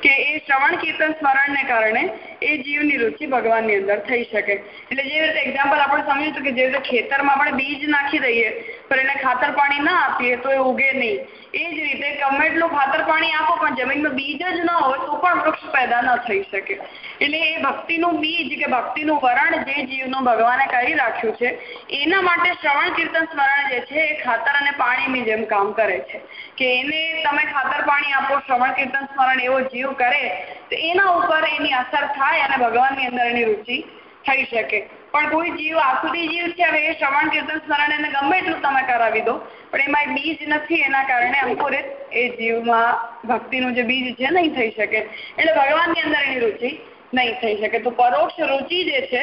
કે એ શ્રવણ કીર્તન સ્મરણને કારણે એ જીવની રુચિ ભગવાનની અંદર થઈ શકે. એટલે જેવી રીતે એક્ઝામ્પલ આપણે સમજ્યું હતું કે જે રીતે ખેતરમાં આપણે બીજ નાખી દઈએ, પણ એને ખાતર પાણી ના આપીએ તો એ ઉગે નહીં. એ જ રીતે ગમે એટલું ખાતર પાણી આપો, પણ જમીનમાં બીજ જ ન હોય તો પણ વૃક્ષ પેદા ન થઈ શકે. એટલે એ ભક્તિનું બીજ કે ભક્તિનું વરણ જે જીવનું ભગવાને કરી રાખ્યું છે, એના માટે શ્રવણ, કીર્તન, સ્મરણ જે છે, એ ખાતર અને પાણીની જેમ કામ કરે છે. કે એને તમે ખાતર પાણી આપો, શ્રવણ, કીર્તન, સ્મરણ એવો જીવ કરે તો એના ઉપર એની અસર થાય અને ભગવાનની અંદર એની રુચિ થઈ શકે. પણ કોઈ જીવ આસુદી જીવ છે, હવે એ શ્રવણ, કીર્તન, સ્મરણ એને ગમે એટલું તમે કરાવી દો, પણ એમાં બીજ નથી, એના કારણે અંકુરિત એ જીવમાં ભક્તિનું જે બીજ છે નહીં થઈ શકે. એટલે ભગવાનની અંદર એની રુચિ નહીં થઈ શકે. તો પરોક્ષ રુચિ જે છે,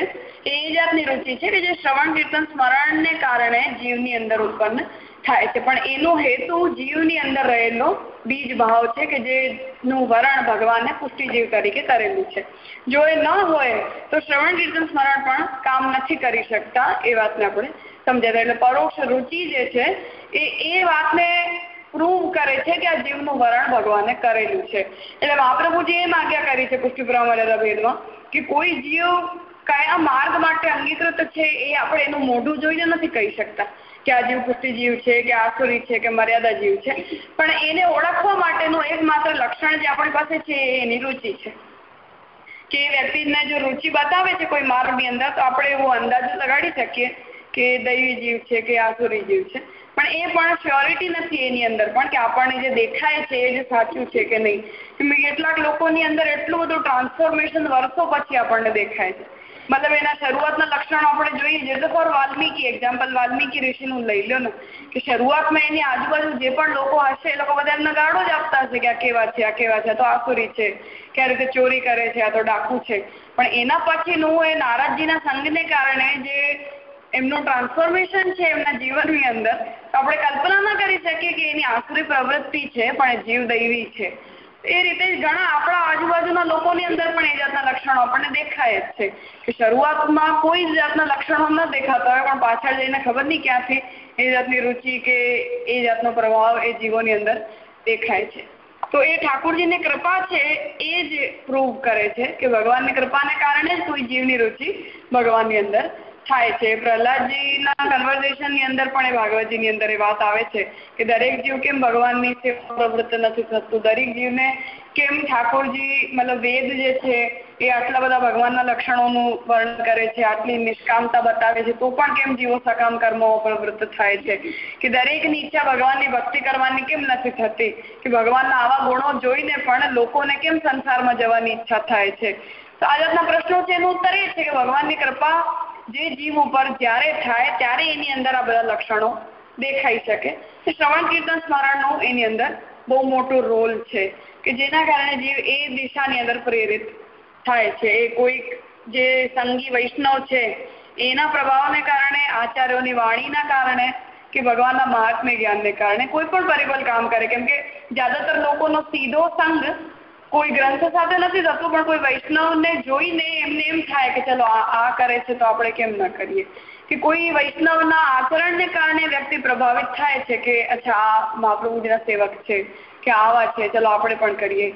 એ જાતની રુચિ છે કે જે શ્રવણ, કીર્તન, સ્મરણને કારણે જીવની અંદર ઉત્પન્ન થાય છે. પણ એનો હેતુ જીવની અંદર રહેલો બીજ ભાવ છે કે જેનું વરણ ભગવાને પુષ્ટિજીવ તરીકે કરેલું છે. જો એ ન હોય, તો શ્રવણ, કીર્તન, સ્મરણ પણ કામ નથી કરી શકતા, એ વાતને આપણે સમજાતા. એટલે પરોક્ષ રુચિ જે છે, એ એ વાતને પ્રૂવ કરે છે કે આ જીવનું વરણ ભગવાને કરેલું છે. એટલે મહાપ્રભુજી એમ આજ્ઞા કરી છે પુષ્ટિ મર્યાદા ભેદમાં કે કોઈ જીવ કયા માર્ગ માટે અંગીકૃત છે એ આપણે એનું મોઢું જોઈને નથી કહી શકતા કે આ જીવ પુષ્ટિ જીવ છે, કે આસુરી છે, કે મર્યાદા જીવ છે. પણ એને ઓળખવા માટેનું એકમાત્ર લક્ષણ જે આપણી પાસે છે એની રુચિ છે. કે એ વ્યક્તિને જો રુચિ બતાવે છે કોઈ માર્ગની અંદર તો આપણે એવો અંદાજ લગાડી શકીએ કે દૈવી જીવ છે, કે આસુરી જીવ છે. પણ એ પણ શ્યોરિટી નથી એની અંદર. પણ કે આપણને જે દેખાય છે એ જે સાચું છે કે નહીં. કેટલાક લોકોની અંદર એટલું બધું ટ્રાન્સફોર્મેશન વર્ષો પછી આપણને દેખાય છે. મતલબ એના શરૂઆતના લક્ષણો આપણે જોઈએ જેટલે ફોર વાલ્મીકી એક્ઝામ્પલ વાલ્મીકી ઋષિનું લઈ લો ને. કે શરૂઆતમાં એની આજુબાજુ જે પણ લોકો હશે, એ લોકો બધા એમને ગાળો જ આપતા હશે કે આ કેવા છે, આ કેવા છે તો આસુરી છે. કે આ ચોરી કરે છે, આ તો ડાકુ છે. પણ એના પછીનું એ નારદજીના સંઘને કારણે જે એમનું ટ્રાન્સફોર્મેશન છે એમના જીવનની અંદર. આપણે કલ્પના ન કરી શકીએ કે એની આસુરી પ્રવૃત્તિ છે, પણ જીવદૈવી છે. એ રીતે ઘણા આપણા આજુબાજુના લોકોની અંદર પણ એ જાતના લક્ષણો આપણને દેખાય જ છે. કે શરૂઆતમાં કોઈ જ જાતના લક્ષણો ન દેખાતા હોય, પણ પાછળ જઈને ખબર નહીં ક્યાંથી એ જાતની રુચિ કે એ જાતનો પ્રભાવ એ જીવોની અંદર દેખાય છે. તો એ ઠાકોરજીની કૃપા છે એ જ પ્રૂવ કરે છે કે ભગવાનની કૃપાને કારણે જ કોઈ જીવની રુચિ ભગવાનની અંદર થાય છે. પ્રહલાદજીના કન્વર્ઝેશનની અંદર પણ એ ભાગવતજીની અંદર એ વાત આવે છે કે દરેક જીવ કેમ ભગવાનની સેવા પ્રવૃત્ત નથી થતું? દરેક જીવને કેમ ઠાકોરજી મતલબ વેદ જે છે એ આટલા બધા ભગવાનના લક્ષણોનું વર્ણન કરે છે, આટલી નિષ્કામતા બતાવે છે, તો પણ કેમ જીવો સકામ કર્મો પ્રવૃત્ત થાય છે? કે દરેકની ઈચ્છા ભગવાનની ભક્તિ કરવાની કેમ નથી થતી? કે ભગવાનના આવા ગુણો જોઈને પણ લોકોને કેમ સંસારમાં જવાની ઈચ્છા થાય છે? તો આ પ્રશ્નો છે. એનું ઉત્તર એ છે કે ભગવાનની કૃપા જે જીવ ઉપર જ્યારે થાય ત્યારે એની અંદર આ બધા લક્ષણો દેખાઈ શકે. શ્રવણ કીર્તન સ્મરણનું એની અંદર બહુ મોટો રોલ છે કે જેના કારણે જીવ એ દિશાની અંદર પ્રેરિત થાય છે. એ કોઈક જે સંગી વૈષ્ણવ છે, એના પ્રભાવને કારણે, આચાર્યોની વાણીના કારણે કે ભગવાનના મહાત્મ્ય જ્ઞાનને કારણે કોઈ પણ પરિબળ કામ કરે. કેમ કે લોકોનો સીધો સંગ કોઈ ગ્રંથ સાથે નથી થતું, પણ કોઈ વૈષ્ણવને જોઈને એમને એમ થાય કે ચલો આ કરે છે તો આપણે કેમ ન કરીએ? કે કોઈ વૈષ્ણવના આચરણને કારણે વ્યક્તિ પ્રભાવિત થાય છે કે અચ્છા, આ મહાપ્રભુજીના સેવક છે, કે આવા છે, ચલો આપણે પણ કરીએ.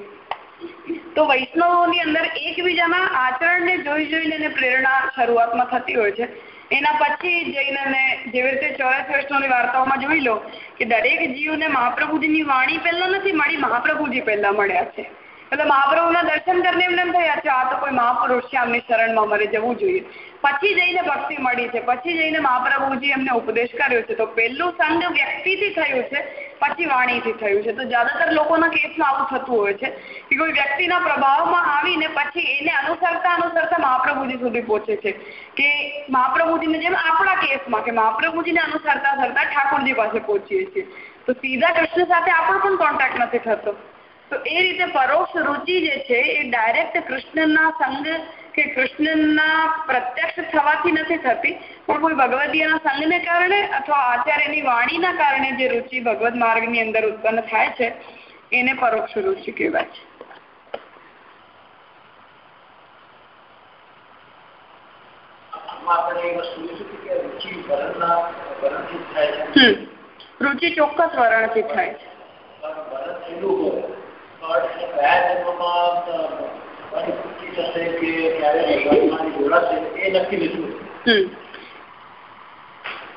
તો વૈષ્ણવોની અંદર એકબીજાના આચરણને જોઈ જોઈને એને પ્રેરણા શરૂઆતમાં થતી હોય છે. એના પછી જઈને મેં જેવી રીતે ચોરસ વૈષ્ણવની વાર્તાઓમાં જોઈ લો કે દરેક જીવને મહાપ્રભુજીની વાણી પહેલા નથી મળી, મહાપ્રભુજી પહેલા મળ્યા છે. એટલે મહાપ્રભુના દર્શન કરીને એમને એમ થયા છે આ તો કોઈ મહાપુરુષ છે, આમની શરણમાં મારે જવું જોઈએ. પછી જઈને ભક્તિ મળી છે, પછી જઈને મહાપ્રભુજી એમને ઉપદેશ કર્યો છે. તો પહેલું સંગ વ્યક્તિથી થયું છે, પછી વાણીથી થયું છે. તો જ્યાદાતર લોકોના કેસમાં આવું થતું હોય છે કે કોઈ વ્યક્તિના પ્રભાવમાં આવીને પછી એને અનુસરતા અનુસરતા મહાપ્રભુજી સુધી પહોંચે છે. કે મહાપ્રભુજીને જેમ આપણા કેસમાં કે મહાપ્રભુજીને અનુસરતા અનુસરતા ઠાકોરજી પાસે પહોંચીએ છીએ. તો સીધા કૃષ્ણ સાથે આપણો પણ કોન્ટેક્ટ નથી થતો. તો એ રીતે પરોક્ષ રુચિ જે છે એ ડાયરેક્ટ કૃષ્ણના સંગ કે કૃષ્ણના પ્રત્યક્ષ થવાથી નથી થતી પણ કોઈ ભગવદીયના સંગને કારણે અથવા આચાર્યની વાણીના કારણે જે રુચિ ભગવદ માર્ગની અંદર ઉત્પન્ન થાય છે એને પરોક્ષ રુચિ કહેવાય છે. રુચિ ચોક્કસ વરણથી થાય છે.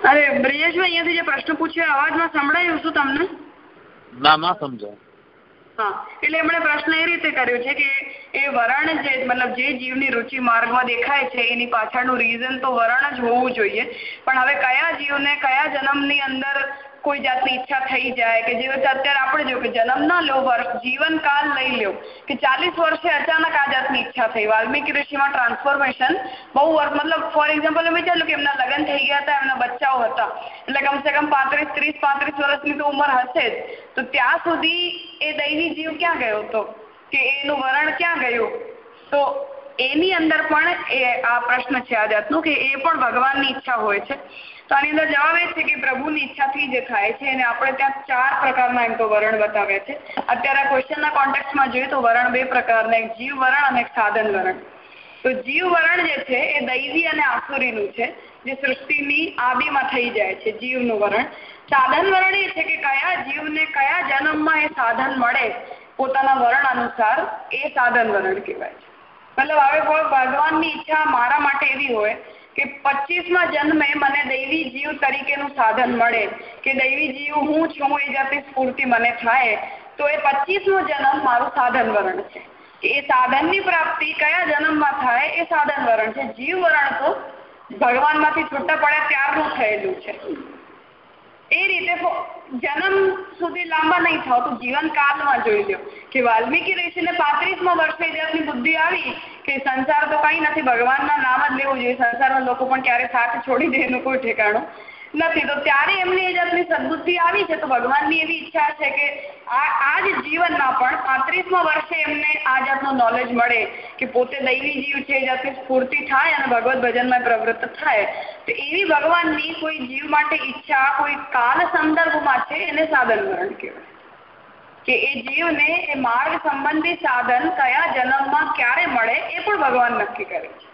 અરે બ્રિજેશભાઈ અહીંયાથી જે પ્રશ્ન પૂછ્યો અવાજમાં સંભળાયું શું તમને? ના ના સમજાય. હા એટલે એમણે પ્રશ્ન એ રીતે કર્યો છે કે એ વરણ જે મતલબ જે જીવની રુચિ માર્ગમાં દેખાય છે એની પાછળનું રીઝન તો વરણ જ હોવું જોઈએ. પણ હવે કયા જીવને કયા જન્મની અંદર કોઈ જાતની ઈચ્છા થઈ જાય કે જે રીતે અત્યારે આપણે જો કે જન્મ ના લો વર્ષ જીવનકાલ લઈ લ્યો, કે ચાલીસ વર્ષે અચાનક આ જાતની ઈચ્છા થઈ. વાલ્મીકી ઋષિમાં ટ્રાન્સફોર્મેશન બહુ વર્ષ મતલબ ફોર એક્ઝામ્પલ એમ વિચાર કે એમના લગ્ન થઈ ગયા હતા, એમના બચ્ચાઓ હતા. એટલે કમસે કમ પાંત્રીસ, ત્રીસ, પાંત્રીસ વર્ષની તો ઉંમર હશે જ. તો ત્યાં સુધી એ દૈવી જીવ ક્યાં ગયો હતો? કે એનું વરણ ક્યાં ગયું? તો એની અંદર પણ એ આ પ્રશ્ન છે આ જાતનો કે એ પણ ભગવાનની ઈચ્છા હોય છે. તો આની અંદર જવાબ એ છે કે પ્રભુની ઈચ્છાથી જે થાય છે અને આપણે ત્યાં ચાર પ્રકારના એમ તો વરણ બતાવ્યા છે. અત્યારે આ ક્વેશ્ચનના કોન્ટેક્ટમાં જોઈએ તો વરણ બે પ્રકારના, એક જીવ વરણ અને એક સાધન વરણ. તો જીવ વરણ જે છે એ દૈવી અને આસુરીનું છે, જે સૃષ્ટિની આબીમાં થઈ જાય છે જીવનું વરણ. સાધન વરણ એ છે કે કયા જીવને કયા જન્મમાં એ સાધન મળે, પોતાના વરણ અનુસાર એ સાધન વરણ કહેવાય છે. મતલબ હવે કોઈ ભગવાનની ઈચ્છા મારા માટે એવી હોય કે પચીસમાં જન્મે મને દૈવી જીવ તરીકેનું સાધન મળે કે દૈવી જીવ હું છું એ જાતે સ્ફૂર્તિ મને થાય, તો એ પચીસમો જન્મ મારું સાધન વરણ છે. એ સાધનની પ્રાપ્તિ કયા જન્મમાં થાય એ સાધન વરણ છે. જીવ વરણ તો ભગવાનમાંથી છૂટા પડ્યા ત્યારનું થયેલું છે. એ રીતે જન્મ સુધી લાંબા નહીં થાવ, તો જીવન કાલમાં જોઈ લો કે વાલ્મીકી ઋષિને પાંત્રીસમાં વર્ષે જાતની બુદ્ધિ આવી કે સંસાર તો કઈ નથી, ભગવાનના નામ જ લેવું જોઈએ. સંસારમાં લોકો પણ ક્યારે સાથ છોડી દે એનું કોઈ ઠેકાણું. નથી. તો ત્યારે એમને એ જાતની સદબુદ્ધિ આવી છે. તો ભગવાનની એવી ઈચ્છા છે કે આ જ જીવનમાં પણ પાંત્રીસમાં વર્ષે એમને આ જાતનું નોલેજ મળે કે પોતે દૈવી જીવ છે, એ સ્ફૂર્તિ થાય અને ભગવત ભજનમાં પ્રવૃત્ત થાય. તો એવી ભગવાનની કોઈ જીવ માટે ઈચ્છા, કોઈ કાલ સંદર્ભમાં છે, એને સાધન વરણ કહેવાય. કે એ જીવને એ માર્ગ સંબંધી સાધન કયા જન્મમાં ક્યારે મળે, એ પણ ભગવાન નક્કી કરે છે.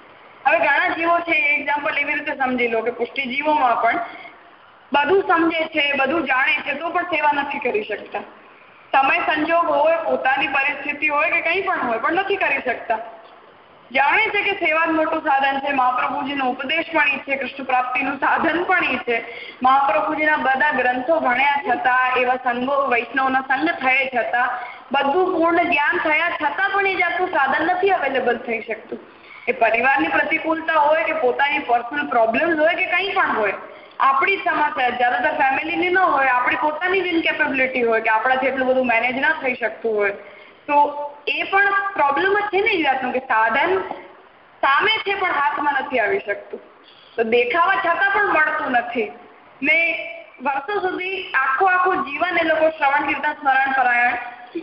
હવે ઘણા જીવો છે એક્ઝામ્પલ એવી રીતે સમજી લો કે પુષ્ટિ જીવોમાં પણ બધું સમજે છે, બધું જાણે છે, તો પણ સેવા નથી કરી શકતા. સમય સંજોગ હોય, પોતાની પરિસ્થિતિ હોય કે કંઈ પણ હોય, પણ નથી કરી શકતા. જાણે છે કે સેવા જ મોટું સાધન છે, મહાપ્રભુજીનો ઉપદેશ પણ એ છે, કૃષ્ણ પ્રાપ્તિનું સાધન પણ એ છે. મહાપ્રભુજીના બધા ગ્રંથો ભણ્યા છતાં, એવા સંગો, વૈષ્ણવના સંગ થયે છતાં, બધું પૂર્ણ જ્ઞાન થયા છતાં પણ એ જાતનું સાધન નથી અવેલેબલ થઈ શકતું. એ પરિવારની પ્રતિકૂળતા હોય કે પોતાની પર્સનલ પ્રોબ્લેમ્સ હોય કે કંઈ પણ હોય આપણી જ્યારે જ્યાદાતર ફેમિલીની ન હોય, આપણી પોતાની જ ઇનકેપેબિલિટી હોય કે આપણાથી એટલું બધું મેનેજ ના થઈ શકતું હોય. તો એ પણ પ્રોબ્લેમ જ છે ને એ જાતનું કે સાધન સામે છે પણ હાથમાં નથી આવી શકતું. તો દેખાવા છતાં પણ મળતું નથી. ને વર્ષો સુધી આખું આખું જીવન એ લોકો શ્રવણ, કીર્તન, સ્મરણ, પરાયણ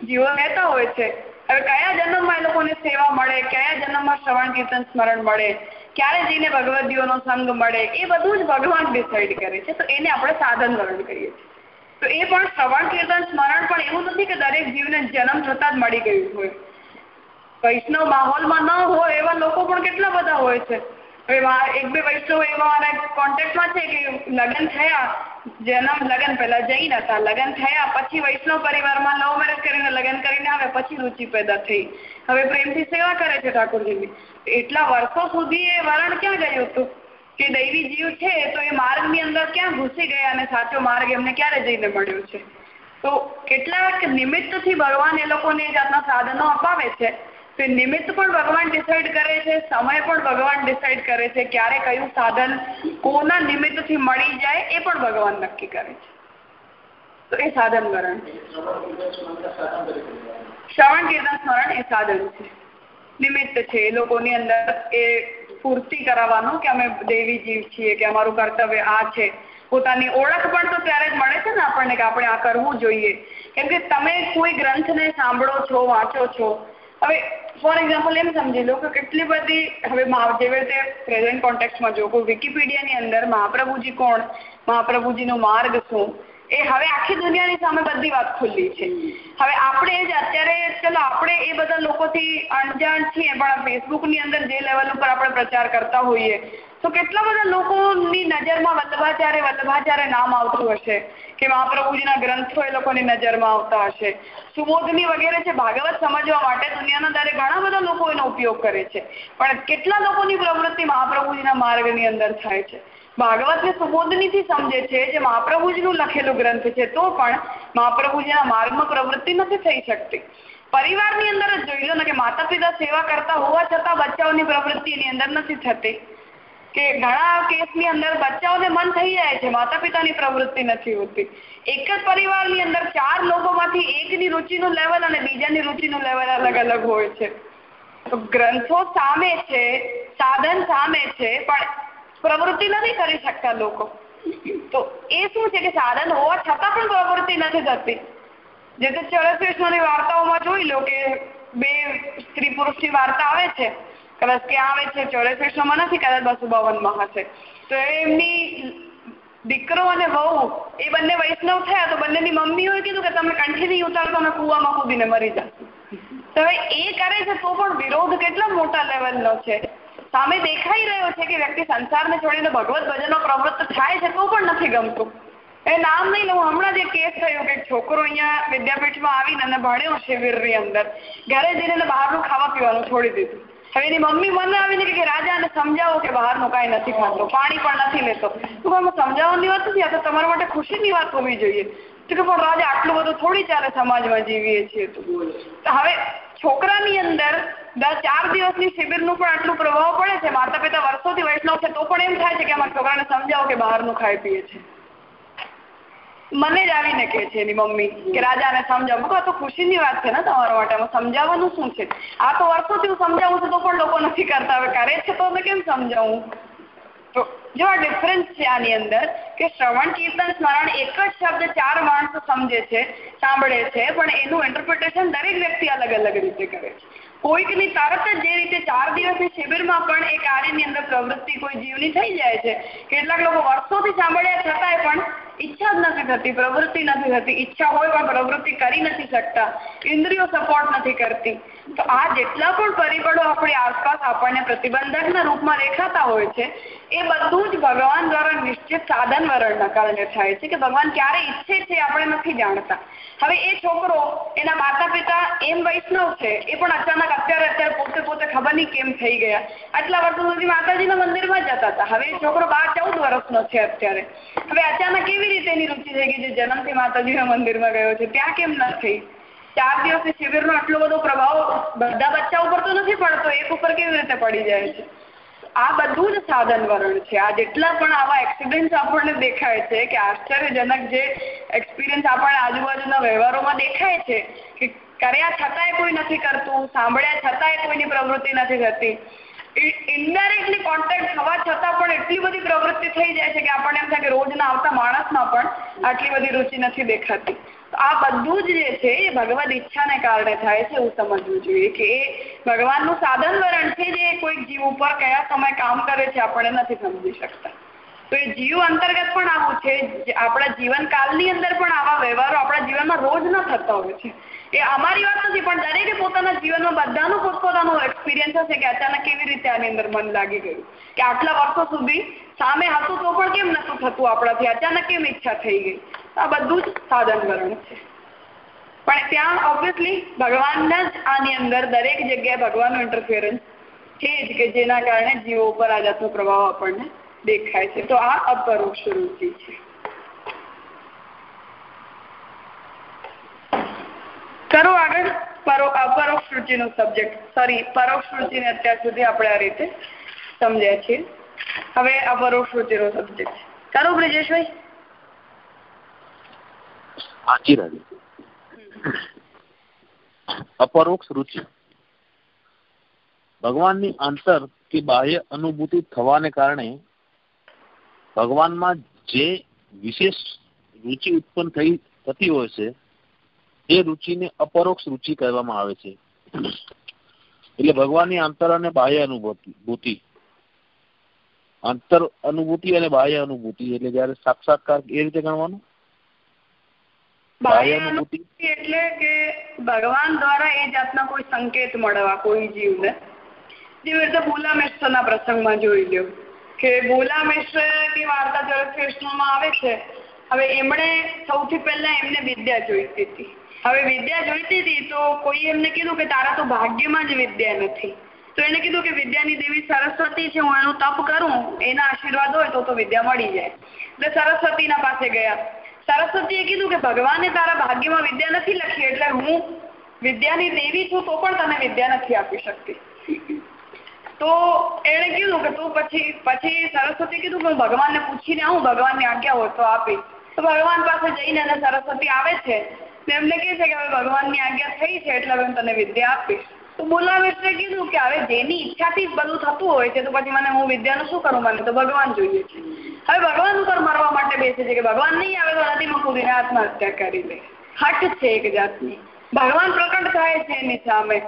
જીવન રહેતા હોય છે. હવે કયા જન્મમાં એ લોકોને સેવા મળે? કયા જન્મમાં શ્રવણ, કીર્તન, સ્મરણ મળે? ક્યારે જઈને ભગવદીઓનો સંગ મળે, એ બધું જ ભગવાન ડિસાઈડ કરે છે. તો એને આપણે સાધન વરણ કરીએ છીએ. તો એ પણ શ્રવણ, કીર્તન, સ્મરણ પણ એવું નથી કે દરેક જીવને જન્મ થતાં જ મળી ગયું હોય. વૈષ્ણવ માહોલમાં ન હોય એવા લોકો પણ કેટલા બધા હોય છે. હવે એક બે વૈષ્ણવ એવા મારા કોન્ટેક્ટમાં છે કે લગ્ન થયા જન્મ લગ્ન પહેલા જૈન હતા. લગ્ન થયા, પછી વૈષ્ણવ પરિવારમાં લવ મેરેજ કરીને લગ્ન કરીને આવે પછી રુચિ પેદા થઈ. હવે પ્રેમથી સેવા કરે છે ઠાકોરજીની. એટલા વર્ષો સુધી એ વરણ ક્યાં ગયું હતું? કે દૈવી જીવ છે તો એ માર્ગની અંદર ક્યાં ઘૂસી ગયા અને સાચો માર્ગ એમને ક્યારે જઈને મળ્યો છે? તો કેટલાક નિમિત્તથી ભગવાન એ લોકોને એ જાતના સાધનો અપાવે છે. તો નિમિત્ત પણ ભગવાન ડિસાઈડ કરે છે, સમય પણ ભગવાન ડિસાઈડ કરે છે ક્યારે કયું સાધન કોના નિમિત્તથી મળી જાય એ પણ ભગવાન નક્કી કરે છે. તો એ સાધન વરણ. શ્રવણ, કીર્તન, સ્મરણ એ સાધન છે. નિમિત્ત છે. એ લોકોની અંદર એ પૂર્તિ કરાવવાનું કે અમે દેવી જીવ છીએ કે અમારું કર્તવ્ય આ છે. પોતાની ઓળખ પણ તો ત્યારે જ મળે છે ને આપણને કે આપણે આ કરવું જોઈએ. કેમ કે તમે કોઈ ગ્રંથને સાંભળો છો, વાંચો છો. હવે ફોર એક્ઝામ્પલ એમ સમજી લો કે કેટલી બધી હવે જેવી રીતે પ્રેઝન્ટ કોન્ટેક્સમાં જો કોઈ વિકિપીડિયાની અંદર મહાપ્રભુજી કોણ? મહાપ્રભુજીનો માર્ગ શું? એ હવે આખી દુનિયાની સામે બધી વાત ખુલ્લી છે. હવે આપણે જ અત્યારે, ચલો, આપણે એ બધા લોકોથી અણજાણ છીએ, પણ ફેસબુકની અંદર જે લેવલ ઉપર આપણે પ્રચાર કરતા હોઈએ, તો કેટલા બધા લોકોની નજરમાં વલ્લભાચાર્ય વલ્લભાચાર્ય નામ આવતું હશે, કે મહાપ્રભુજીના ગ્રંથો એ લોકોની નજરમાં આવતા હશે. સુબોધની વગેરે છે, ભાગવત સમજવા માટે દુનિયાના દરે ઘણા બધા લોકો એનો ઉપયોગ કરે છે. પણ કેટલા લોકોની પ્રવૃત્તિ મહાપ્રભુજીના માર્ગની અંદર થાય છે? ભાગવતને સુબોધનીથી સમજે છે જે મહાપ્રભુજીનું લખેલું ગ્રંથ છે, તો પણ મહાપ્રભુજીના માર્ગમાં પ્રવૃત્તિ નથી થઈ શકતી. પરિવારની અંદર જ જોઈ લો ને કે માતા પિતા સેવા કરતા હોવા છતાં બચ્ચાઓની પ્રવૃત્તિ એની અંદર નથી થતી. કે ઘણા કેસની અંદર બચ્ચાઓને મન થઈ જાય છે માતા પિતાની પ્રવૃત્તિ નથી હોતી. એક જ પરિવારની અંદર ચાર લોકોમાંથી એકની રુચિનું લેવલ અને બીજાની રુચિનું લેવલ અલગ અલગ હોય છે. તો ગ્રંથો સામે છે, સાધન સામે છે, પણ પ્રવૃત્તિ નથી કરી શકતા લોકો. તો એ શું છે કે સાધન હોવા છતાં પણ પ્રવૃત્તિ નથી થતી. જે તે ચરણકૃષ્ણની વાર્તાઓમાં જોઈ લો કે બે સ્ત્રી પુરુષની વાર્તા આવે છે. કદાચ ક્યાં આવે છે, ચરણકૃષ્ણમાં નથી, કદાચ બસો બાવનમાં હશે. તો એમની દીકરો અને વહુ, એ બંને વૈષ્ણવ થયા તો બંનેની મમ્મીઓએ કીધું કે તમે કંઠીથી ઉતારતો અમે કૂવામાં કૂદીને મરી જશો. તો એ કરે છે તો પણ વિરોધ કેટલા મોટા લેવલનો છે? સામે દેખાઈ રહ્યો છે કે વ્યક્તિ સંસારને છોડીને ભગવત ભજનો પ્રવૃત્ત થાય છે તો પણ નથી ગમતું. એ નામ નહીં લઉં, હમણાં જ કેસ થયું કે છોકરો અહીંયા વિદ્યાપીઠમાં આવીને અને ભણ્યો શિબિરની અંદર. ઘરે જઈને બહારનું ખાવા પીવાનું છોડી દીધું. હવે એની મમ્મી મને આવીને કે રાજાને સમજાવો કે બહારનું કાંઈ નથી ખાતો, પાણી પણ નથી લેતો. તો સમજાવવાની વાત નથી, આ તો તમારા માટે ખુશીની વાત હોવી જોઈએ. તો કે પણ રાજા આટલું બધું થોડી ચાલે સમાજમાં જીવીએ છીએ તો હવે છોકરાની અંદર દસ ચાર દિવસની શિબિરનું પણ આટલું પ્રભાવ પડે છે, માતા પિતા વર્ષોથી વૈષ્ણવ છે, તો પણ એમ થાય છે કે અમારા છોકરાને સમજાવો કે બહારનું ખાઈ પીએ છે. મને જ આવીને કહે છે એની મમ્મી કે રાજાને સમજાવો. આ તો ખુશીની વાત છે ને તમારા માટે સમજાવવાનું શું છે? આ તો વર્ષોથી હું સમજાવું છું તો પણ લોકો નથી કરતા. હવે કરે છે તો કેમ સમજાવું? તો જો આ ડિફરન્સ છે આની અંદર કે શ્રવણ કીર્તન સ્મરણ એક જ શબ્દ ચાર માણસો સમજે છે, સાંભળે છે, પણ એનું ઇન્ટરપ્રિટેશન દરેક વ્યક્તિ અલગ અલગ રીતે કરે છે. કોઈકની તરત જ જે રીતે ચાર દિવસની શિબિરમાં પણ એ કાર્યની અંદર પ્રવૃત્તિ કોઈ જીવની થઈ જાય છે, કેટલાક લોકો વર્ષોથી સાંભળ્યા છતાંય પણ ઈચ્છા જ નથી થતી, પ્રવૃત્તિ નથી થતી, ઈચ્છા હોય પ્રવૃત્તિ કરી નથી શકતા, ઇન્દ્રિયો સપોર્ટ નથી કરતી. તો આ જેટલા પણ પરિબળો આપણી આસપાસ આપણને પ્રતિબંધકના રૂપમાં દેખાતા હોય છે, એ બધું જ ભગવાન દ્વારા નિશ્ચિત સાધન વરણના કારણે થાય છે કે ભગવાન ક્યારે ઈચ્છે છે આપણે નથી જાણતા. હવે એ છોકરો, એના માતા પિતા એમ વૈષ્ણવ છે, એ પણ અચાનક અત્યારે અત્યારે પોતે પોતે ખબર નહીં કેમ થઈ ગયા. આટલા વર્ષો સુધી માતાજીના મંદિરમાં જતા હતા. હવે એ છોકરો બાર ચૌદ વર્ષનો છે અત્યારે. હવે અચાનક કેવી રીતે એની રુચિ થઈ ગઈ છે? જન્મથી માતાજીના મંદિરમાં ગયો છે. ત્યાં કેમ ન થઈ? ચાર દિવસની શિબિરનો આટલો બધો પ્રભાવ બધા બચ્ચા ઉપર તો નથી પડતો, એક ઉપર કેવી રીતે પડી જાય છે? આ બધું જ સાધન વરણ છે. આ જેટલા પણ આવા એક્સિડન્ટ આપણને દેખાય છે કે આશ્ચર્યજનક જે એક્સપિરિયન્સ આપણને આજુબાજુના વ્યવહારોમાં દેખાય છે કે કર્યા છતાંય કોઈ નથી કરતું, સાંભળ્યા છતાંય કોઈની પ્રવૃત્તિ નથી થતી. ઇનડાયરેક્ટલી કોન્ટેક્ટ થવા છતાં પણ એટલી બધી પ્રવૃત્તિ થઈ જાય છે કે આપણને એમ થાય કે રોજના આવતા માણસમાં પણ આટલી બધી રુચિ નથી દેખાતી. આ બધું જ જે છે, એ ભગવદ ઈચ્છાને કારણે થાય છે એવું સમજવું જોઈએ કે એ ભગવાનનું સાધન વરણ છે જે કોઈક જીવ ઉપર કયા સમય કામ કરે છે આપણે નથી સમજી શકતા. તો એ જીવ અંતર્ગત પણ આવું છે આપણા જીવનકાળની અંદર પણ આવા વ્યવહારો આપણા જીવનમાં રોજ ન થતા હોય છે. એ અમારી વાત નથી, પણ દરેકે પોતાના જીવનમાં બધાનું પોતપોતાનો એક્સપિરિયન્સ હશે કે અચાનક કેવી રીતે આની અંદર મન લાગી ગયું. કે આટલા વર્ષો સુધી સામે હતું તો પણ કેમ નતું થતું આપણાથી? અચાનક કેમ ઈચ્છા થઈ ગઈ? આ બધું જ સાધન વરણ છે. પણ ત્યાં ઓબ્વિયસલી ભગવાનના જ આની અંદર દરેક જગ્યાએ ભગવાનનું ઇન્ટરફિયરન્સ છે જ કે જેના કારણે જીવો ઉપર આ જાતનો પ્રભાવ આપણને દેખાય છે. તો આ અપરોક્ષ રુચિ છે. કરો આગળ પરો અપરોક્ષ રુચિનો સબ્જેક્ટ સોરી પરોક્ષ રુચિને અત્યાર સુધી આપણે આ રીતે સમજ્યા છીએ. હવે અપરોક્ષ રુચિનો સબ્જેક્ટ કરો બ્રિજેશભાઈ. હાજી રાજી અપરોક્ષ રુચિ. ભગવાનની આંતર કે બાહ્ય અનુભૂતિ થવાને કારણે ભગવાનમાં જે વિશેષ રુચિ ઉત્પન્ન થઈ, થતી હોય છે, એ રુચિને અપરોક્ષ રુચિ કહેવામાં આવે છે. એટલે ભગવાનની આંતર અને બાહ્ય અનુભૂતિ આંતર અનુભૂતિ અને બાહ્ય અનુભૂતિ, એટલે જયારે સાક્ષાત્કાર એ રીતે ગણવાનું? એટલે કે ભગવાન દ્વારા એ જાતના કોઈ સંકેત મળવા કોઈ જીવને. જેવી રીતે ભૂલા મિશ્રના પ્રસંગમાં જોઈ લો કે ભોલા મિશ્રની વાર્તા ચરક કૃષ્ણમાં આવે છે. હવે એમણે સૌથી પહેલા એમને વિદ્યા જોઈતી હતી. હવે વિદ્યા જોઈતી હતી તો કોઈ એમને કીધું કે તારા તો ભાગ્યમાં જ વિદ્યા નથી. તો એને કીધું કે વિદ્યાની દેવી સરસ્વતી છે હું એનું તપ કરું એના આશીર્વાદ હોય તો તો વિદ્યા મળી જાય. એટલે સરસ્વતીના પાસે ગયા. સરસ્વતીએ કીધું કે ભગવાને તારા ભાગ્યમાં વિદ્યા નથી લખી, એટલે હું વિદ્યાની દેવી છું, તો પણ તને વિદ્યા નથી આપી શકતી. તો એણે કીધું કે તું પછી પછી સરસ્વતી કીધું કે હું ભગવાનને પૂછીને આવું, ભગવાનની આજ્ઞા હોય તો આપી. તો ભગવાન પાસે જઈને અને સરસ્વતી આવે છે એમને કહે છે કે હવે ભગવાનની આજ્ઞા થઈ છે, એટલે હું તને વિદ્યા આપીશ. તો બોલાવેશે કીધું કે હવે જેની ઈચ્છાથી બધું થતું હોય છે, તો પછી મને હું વિદ્યાનું શું કરું? મને તો ભગવાન જોઈએ છે. હવે ભગવાન ઉપર મરવા માટે બેસે છે કે ભગવાન નહીં આવે તો નદીમાં કૂદીને આત્મહત્યા કરી લે. હટ છે એક જાતની. ભગવાન પ્રકટ થાય છે એની સામે.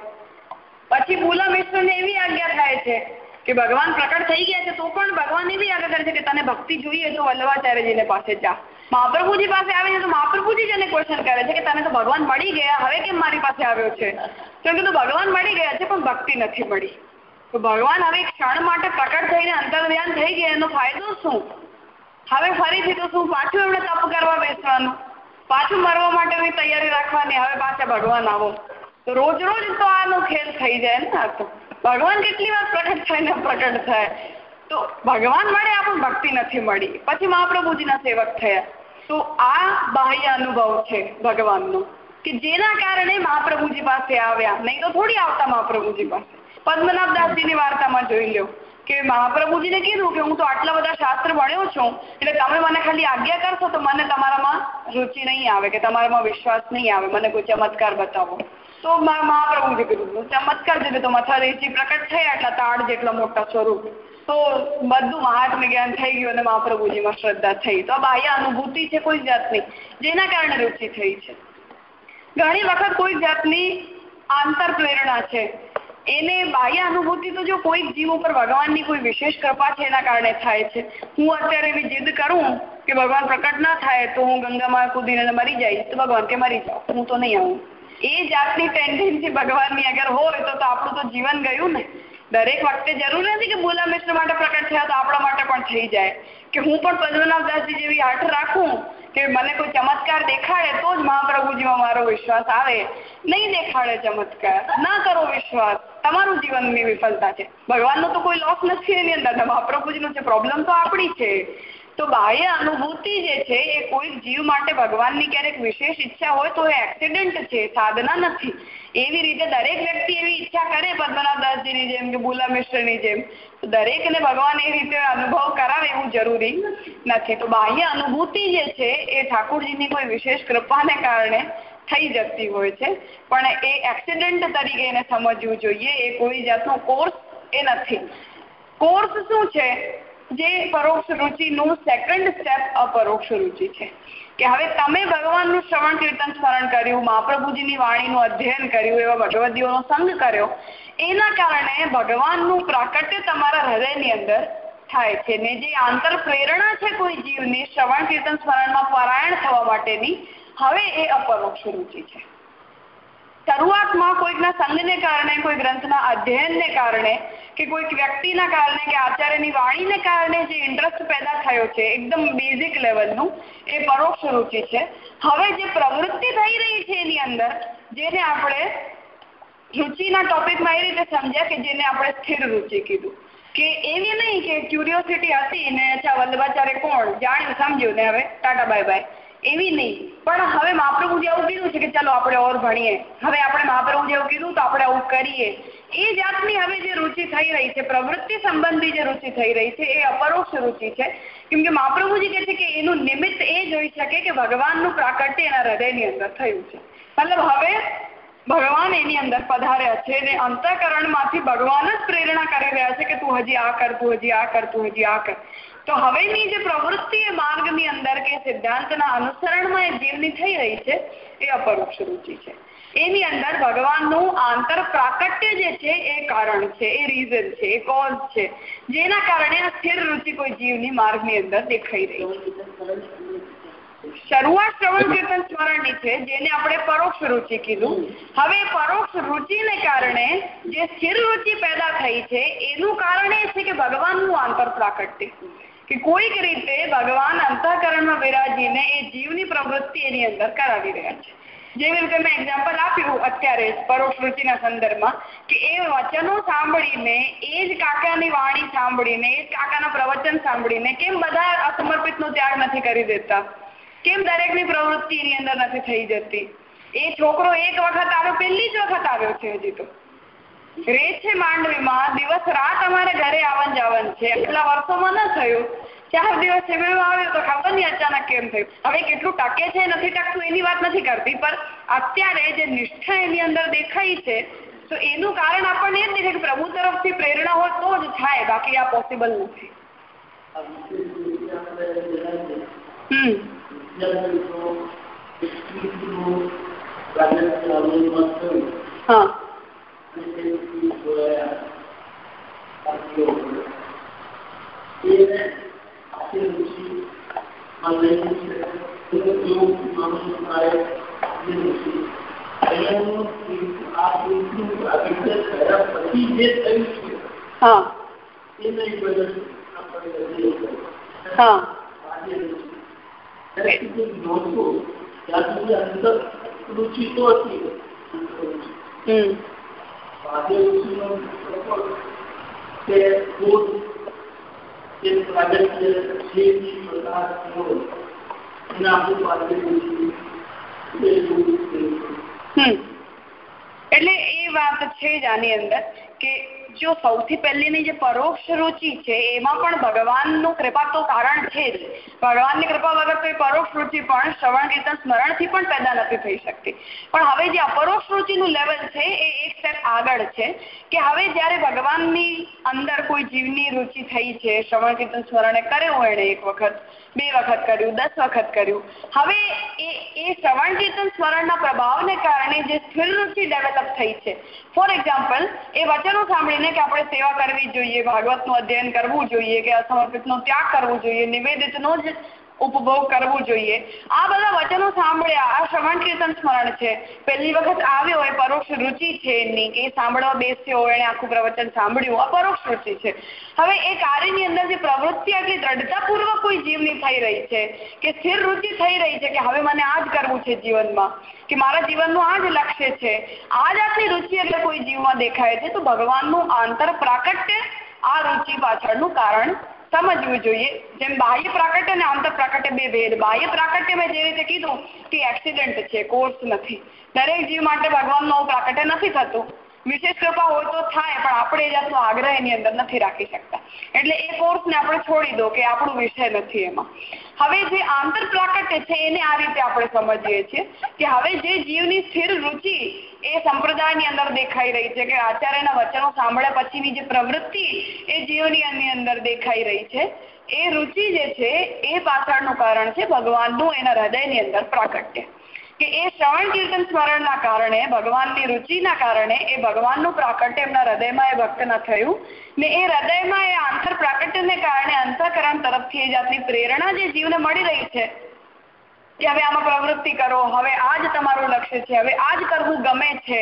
પછી ભૂલા મિશ્રને એવી આજ્ઞા થાય છે કે ભગવાન પ્રકટ થઈ ગયા છે તો પણ ભગવાન એવી આજ્ઞા કરે છે કે તને ભક્તિ જોઈએ તો વલ્લભાચાર્યજીને પાસે જા. મહાપ્રભુજી પાસે આવે છે તો મહાપ્રભુજી જ એને ક્વેશ્ચન કરે છે કે તને તો ભગવાન મળી ગયા. હવે કેમ મારી પાસે આવ્યો છે? તો તું ભગવાન મળી ગયા છે પણ ભક્તિ નથી મળી. તો ભગવાન હવે ક્ષણ માટે પ્રકટ થઈને અંતર્ધ્યાન થઈ ગયા. એનો ફાયદો શું? હવે ફરીથી તો શું, પાછું એમણે તપ કરવા બેસવાનું. પાછું મરવા માટેની તૈયારી રાખવાની, હવે પાછા ભગવાન આવો. તો રોજ રોજ તો આનો ખેલ થઈ જાય ને આ ભગવાન કેટલી વાર પ્રકટ થાય ને પ્રકટ થાય. તો ભગવાન મળે આપણને ભક્તિ નથી મળી. પછી મહાપ્રભુજીના સેવક થયા. તો આ બાહ્ય અનુભવ છે ભગવાનનો, કે જેના કારણે મહાપ્રભુજી પાસે આવ્યા. નહીં તો થોડી આવતા મહાપ્રભુજી પાસે. પદ્મનાભદાસજીની વાર્તામાં જોઈ લો કે મહાપ્રભુજીને કીધું કે હું તો આટલા બધા શાસ્ત્ર ભણ્યો છું, એટલે તમે મને ખાલી આજ્ઞા કરશો તો મને તમારામાં રુચિ નહીં આવે કે તમારામાં વિશ્વાસ નહીં આવે. મને કોઈ ચમત્કાર બતાવો. તો મહાપ્રભુજી કીધું ચમત્કાર જોઈએ તો મથારીજી પ્રકટ થયા એટલા તાળ જેટલા મોટા સ્વરૂપ. તો બધું મહાત્મ્ય જ્ઞાન થઈ ગયું અને મહાપ્રભુજીમાં શ્રદ્ધા થઈ. તો આ બાહ્ય અનુભૂતિ છે કોઈ જાતની, જેના કારણે રુચિ થઈ છે. ઘણી વખત કોઈ જાતની આંતર પ્રેરણા છે. એને બાહ્ય અનુભૂતિ તો જો કોઈક જીવ ઉપર ભગવાનની કોઈ વિશેષ કૃપા છે એના કારણે થાય છે. હું અત્યારે એવી જીદ કરું કે ભગવાન પ્રકટ ના થાય તો હું ગંગામાં કૂદીને મરી જઈશ તો ભગવાન કે મરી જાઉં હું તો નહીં આવું. એ જાતની ટેન્ડન્સી ભગવાનની અગર હોય તો તો આપણું તો જીવન ગયું ને. દરેક વખતે જરૂર નથી કે બોલા મિશ્ર માટે પ્રકટ થયા તો આપણા માટે પણ થઈ જાય. કે હું પણ પદ્મનાભદાસજી જેવી આઠ રાખું કે મને કોઈ ચમત્કાર દેખાડે તો જ મહાપ્રભુજીમાં મારો વિશ્વાસ આવે. નહીં દેખાડે ચમત્કાર. ના કરો વિશ્વાસ. તમારું જીવનની વિફળતા છે. ભગવાનનો તો કોઈ લોસ નથી એની અંદર. મહાપ્રભુજીનો છે પ્રોબ્લેમ તો આપણી છે. તો બાહ્ય અનુભૂતિ જે છે, એ કોઈ જીવ માટે ભગવાનની ક્યારેક વિશેષ ઈચ્છા હોય તો એ એક્સિડન્ટ છે સાધના નથી. એવી રીતે દરેક વ્યક્તિ એવી ઈચ્છા કરે, પદ્મનાભદાસજીની જેમ કે બુલા મિશ્રની જેમ. દરેકને ભગવાન એ રીતે અનુભવ કરાવે એવું જરૂરી નથી. તો બાહ્ય અનુભૂતિ જે છે, એ ઠાકોરજીની કોઈ વિશેષ કૃપાને કારણે થઈ જતી હોય છે. પણ એ એક્સિડન્ટ તરીકે એને સમજવું જોઈએ. એ કોઈ જાતનો કોર્સ એ નથી. કોર્સ શું છે? જે પરોક્ષ રુચિનું સેકન્ડ સ્ટેપ અપરોક્ષ રુચિ છે. કે હવે તમે ભગવાનનું શ્રવણ કીર્તન સ્મરણ કર્યું, મહાપ્રભુજીની વાણીનું અધ્યયન કર્યું, એવા ભગવદીઓનો સંગ કર્યો, એના કારણે ભગવાનનું પ્રાકટ્ય તમારા હૃદયની અંદર થાય છે. ને જે આંતર પ્રેરણા છે કોઈ જીવની, શ્રવણ કીર્તન સ્મરણમાં પરાયણ થવા માટેની હવે એ અપરોક્ષ રુચિ છે. શરૂઆતમાં કોઈકના સંઘને કારણે, કોઈ ગ્રંથના અધ્યયનને કારણે કે કોઈક વ્યક્તિના કારણે કે આચાર્યની વાણીને કારણે જે ઇન્ટરેસ્ટ પેદા થયો છે, એકદમ બેઝિક લેવલનું એ પરોક્ષ રુચિ છે. હવે જે પ્રવૃત્તિ થઈ રહી છે એની અંદર, જેને આપણે રુચિના ટોપિકમાં એ રીતે સમજ્યા કે જેને આપણે સ્થિર રુચિ કીધું. કે એવી નહીં કે ક્યુરિયોસિટી હતી ને અચ્છા વલ્લભાચાર્ય કોણ? જાણ્યું, સમજ્યું ને હવે, ટાટા બાય બાય એવી નહીં. પણ હવે મહાપ્રભુજી એવું કીધું છે કે ચાલો આપણે ઓર ભણીએ. હવે આપણે મહાપ્રભુજી એવું કીધું તો આપણે આવું કરીએ. એ જાતની હવે જે રુચિ થઈ રહી છે, પ્રવૃત્તિ સંબંધી જે રુચિ થઈ રહી છે, એ અપરોક્ષ રુચિ છે. કેમ કે મહાપ્રભુજી કહે છે કે એનું નિમિત્ત એ જોઈ શકે કે ભગવાનનું પ્રાકટ્ય એના હૃદયની અંદર થયું છે. મતલબ હવે ભગવાન એની અંદર પધાર્યા છે અને અંતઃકરણમાંથી ભગવાન જ પ્રેરણા કરી રહ્યા છે કે તું હજી આ કર, તું હજી આ કર, તું હજી આ કર. તો હવેની જે પ્રવૃત્તિ એ માર્ગની અંદર કે સિદ્ધાંતના અનુસરણમાં એ જીવની થઈ રહી છે, એ અપરોક્ષ રુચિ છે. એની અંદર ભગવાનનું આંતર પ્રાકટ્ય જે છે, એ કારણ છે, એ રીઝન છે, એ કોઝ છે. જેના કારણે આ સ્થિર રુચિ કોઈ જીવની માર્ગની અંદર દેખાઈ રહી છે. શરૂઆત શ્રવણ કીર્તન સ્મરણની છે, જેને આપણે પરોક્ષ રુચિ કીધું. હવે પરોક્ષ રુચિને કારણે જે સ્થિર રુચિ પેદા થઈ છે, એનું કારણ એ છે કે ભગવાનનું આંતર પ્રાકટ્ય. કે કોઈક રીતે ભગવાન અંતઃકરણમાં વિરાજીને એ જીવની પ્રવૃત્તિ એની અંદર કરાવી રહ્યા છે. જેવી રીતે મેં એક્ઝામ્પલ આપ્યું અત્યારે રુચિના સંદર્ભમાં, કે એ વચનો સાંભળીને, એ જ કાકાની વાણી સાંભળીને, એ જ કાકાના પ્રવચન સાંભળીને કેમ બધા અસમર્પિતનો ત્યાગ નથી કરી દેતા? કેમ દરેકની પ્રવૃત્તિ એની અંદર નથી થઈ જતી? એ છોકરો એક વખત આવ્યો, પહેલી જ વખત આવ્યો છે હજી તો. રે છે માંડવીમાં દિવસ રાત અમારે ઘરે આવન જાવન છે. એટલા વર્ષોમાં ન થયું. ચાર દિવસ શિબિરમાં આવ્યો તો ખબર નહીં અચાનક કેમ થયું. હવે કેટલું ટકે છે નથી ટકતું એની વાત નથી કરતી, પણ અત્યારે જે નિષ્ઠા એની અંદર દેખાય છે, તો એનું કારણ આપણને એ જ દેખાય કે પ્રભુ તરફથી પ્રેરણા હોય તો જ થાય, બાકી આ પોસિબલ નથી. હમ. હા. હા હા રુચિ તો હતી હમ એટલે એ વાત છે જ આની અંદર કે જો સૌથી પહેલીની જે પરોક્ષ રુચિ છે, એમાં પણ ભગવાનનું કૃપા તો કારણ છે જ. ભગવાનની કૃપા વગર તો એ પરોક્ષ રુચિ પણ શ્રવણ, કીર્તન, સ્મરણથી પણ પેદા નથી થઈ શકતી. પણ હવે જે અપરોક્ષ રુચિનું લેવલ છે, એ એક સ્ટેપ આગળ છે કે હવે જ્યારે ભગવાનની અંદર કોઈ જીવની રુચિ થઈ છે, શ્રવણ, કીર્તન, સ્મરણે કર્યું એણે એક વખત બે વખત કર્યું, દસ વખત કર્યું. હવે એ એ શ્રવણ કીર્તન સ્મરણના પ્રભાવને કારણે જે સ્થિર રુચિ ડેવલપ થઈ છે. ફોર એક્ઝામ્પલ એ વચનો સાંભળીને કે આપણે સેવા કરવી જોઈએ, ભાગવતનું અધ્યયન કરવું જોઈએ, કે અસમર્પિતનો ત્યાગ કરવો જોઈએ, નિવેદિતનો જ ઉપભોગ કરવો જોઈએ. આ બધા વચનો સાંભળ્યા. આ શ્રવણ કીર્તન સ્મરણ છે. પહેલી વખત આવ્યો એ પરોક્ષ રુચિ છે એની કે સાંભળવા બેસ્યો એણે આખું પ્રવચન સાંભળ્યું આ પરોક્ષ રુચિ છે. હવે એ કાર્યની અંદર જે પ્રવૃત્તિ આટલી દ્રઢતાપૂર્વક કોઈ જીવની થઈ રહી છે, કે સ્થિર રુચિ થઈ રહી છે, કે હવે મને આ જ કરવું છે જીવનમાં, કે મારા જીવનનું આ જ લક્ષ્ય છે. આ જાતની રુચિ એટલે કોઈ જીવમાં દેખાય છે, તો ભગવાનનું આંતર પ્રાકટ્ય આ રુચિ પાછળનું કારણ સમજવું જોઈએ. જેમ બાહ્ય પ્રાકટ્ય અને આંતર પ્રાકટ્ય બે ભેદ. બાહ્ય પ્રાકટ્ય મેં જે રીતે કીધું કે એક્સિડન્ટ છે કોર્સ નથી. દરેક જીવ માટે ભગવાનનું પ્રાકટ્ય નથી થતું. વિશેષ કૃપા હોય તો થાય, પણ આપણે એ જાતનો આગ્રહ એની અંદર નથી રાખી શકતા. એટલે એ કોર્સને આપણે છોડી દો કે આપણું વિષય નથી એમાં. હવે જે આંતર પ્રાકટ્ય છે, એને આ રીતે આપણે સમજીએ છીએ કે હવે જે જીવની સ્થિર રુચિ એ સંપ્રદાયની અંદર દેખાઈ રહી છે કે આચાર્યના વચનો સાંભળ્યા પછીની જે પ્રવૃત્તિ એ જીવની અંદર દેખાઈ રહી છે. એ રુચિ જે છે એ પાછળનું કારણ છે ભગવાનનું એના હૃદયની અંદર પ્રાકટ્ય કે એ શ્રવણ કીર્તન સ્મરણના કારણે, ભગવાનની રુચિના કારણે એ ભગવાનનું પ્રાકટ્ય એમના હૃદયમાં એ ભક્તના થયું ને એ હૃદયમાં એ આંતર પ્રાકટ્યને કારણે અંતઃકરણ તરફથી એ જાતની પ્રેરણા જે જીવને મળી રહી છે કે હવે આમાં પ્રવૃત્તિ કરો, હવે આ જ તમારું લક્ષ્ય છે, હવે આ જ કરવું ગમે છે.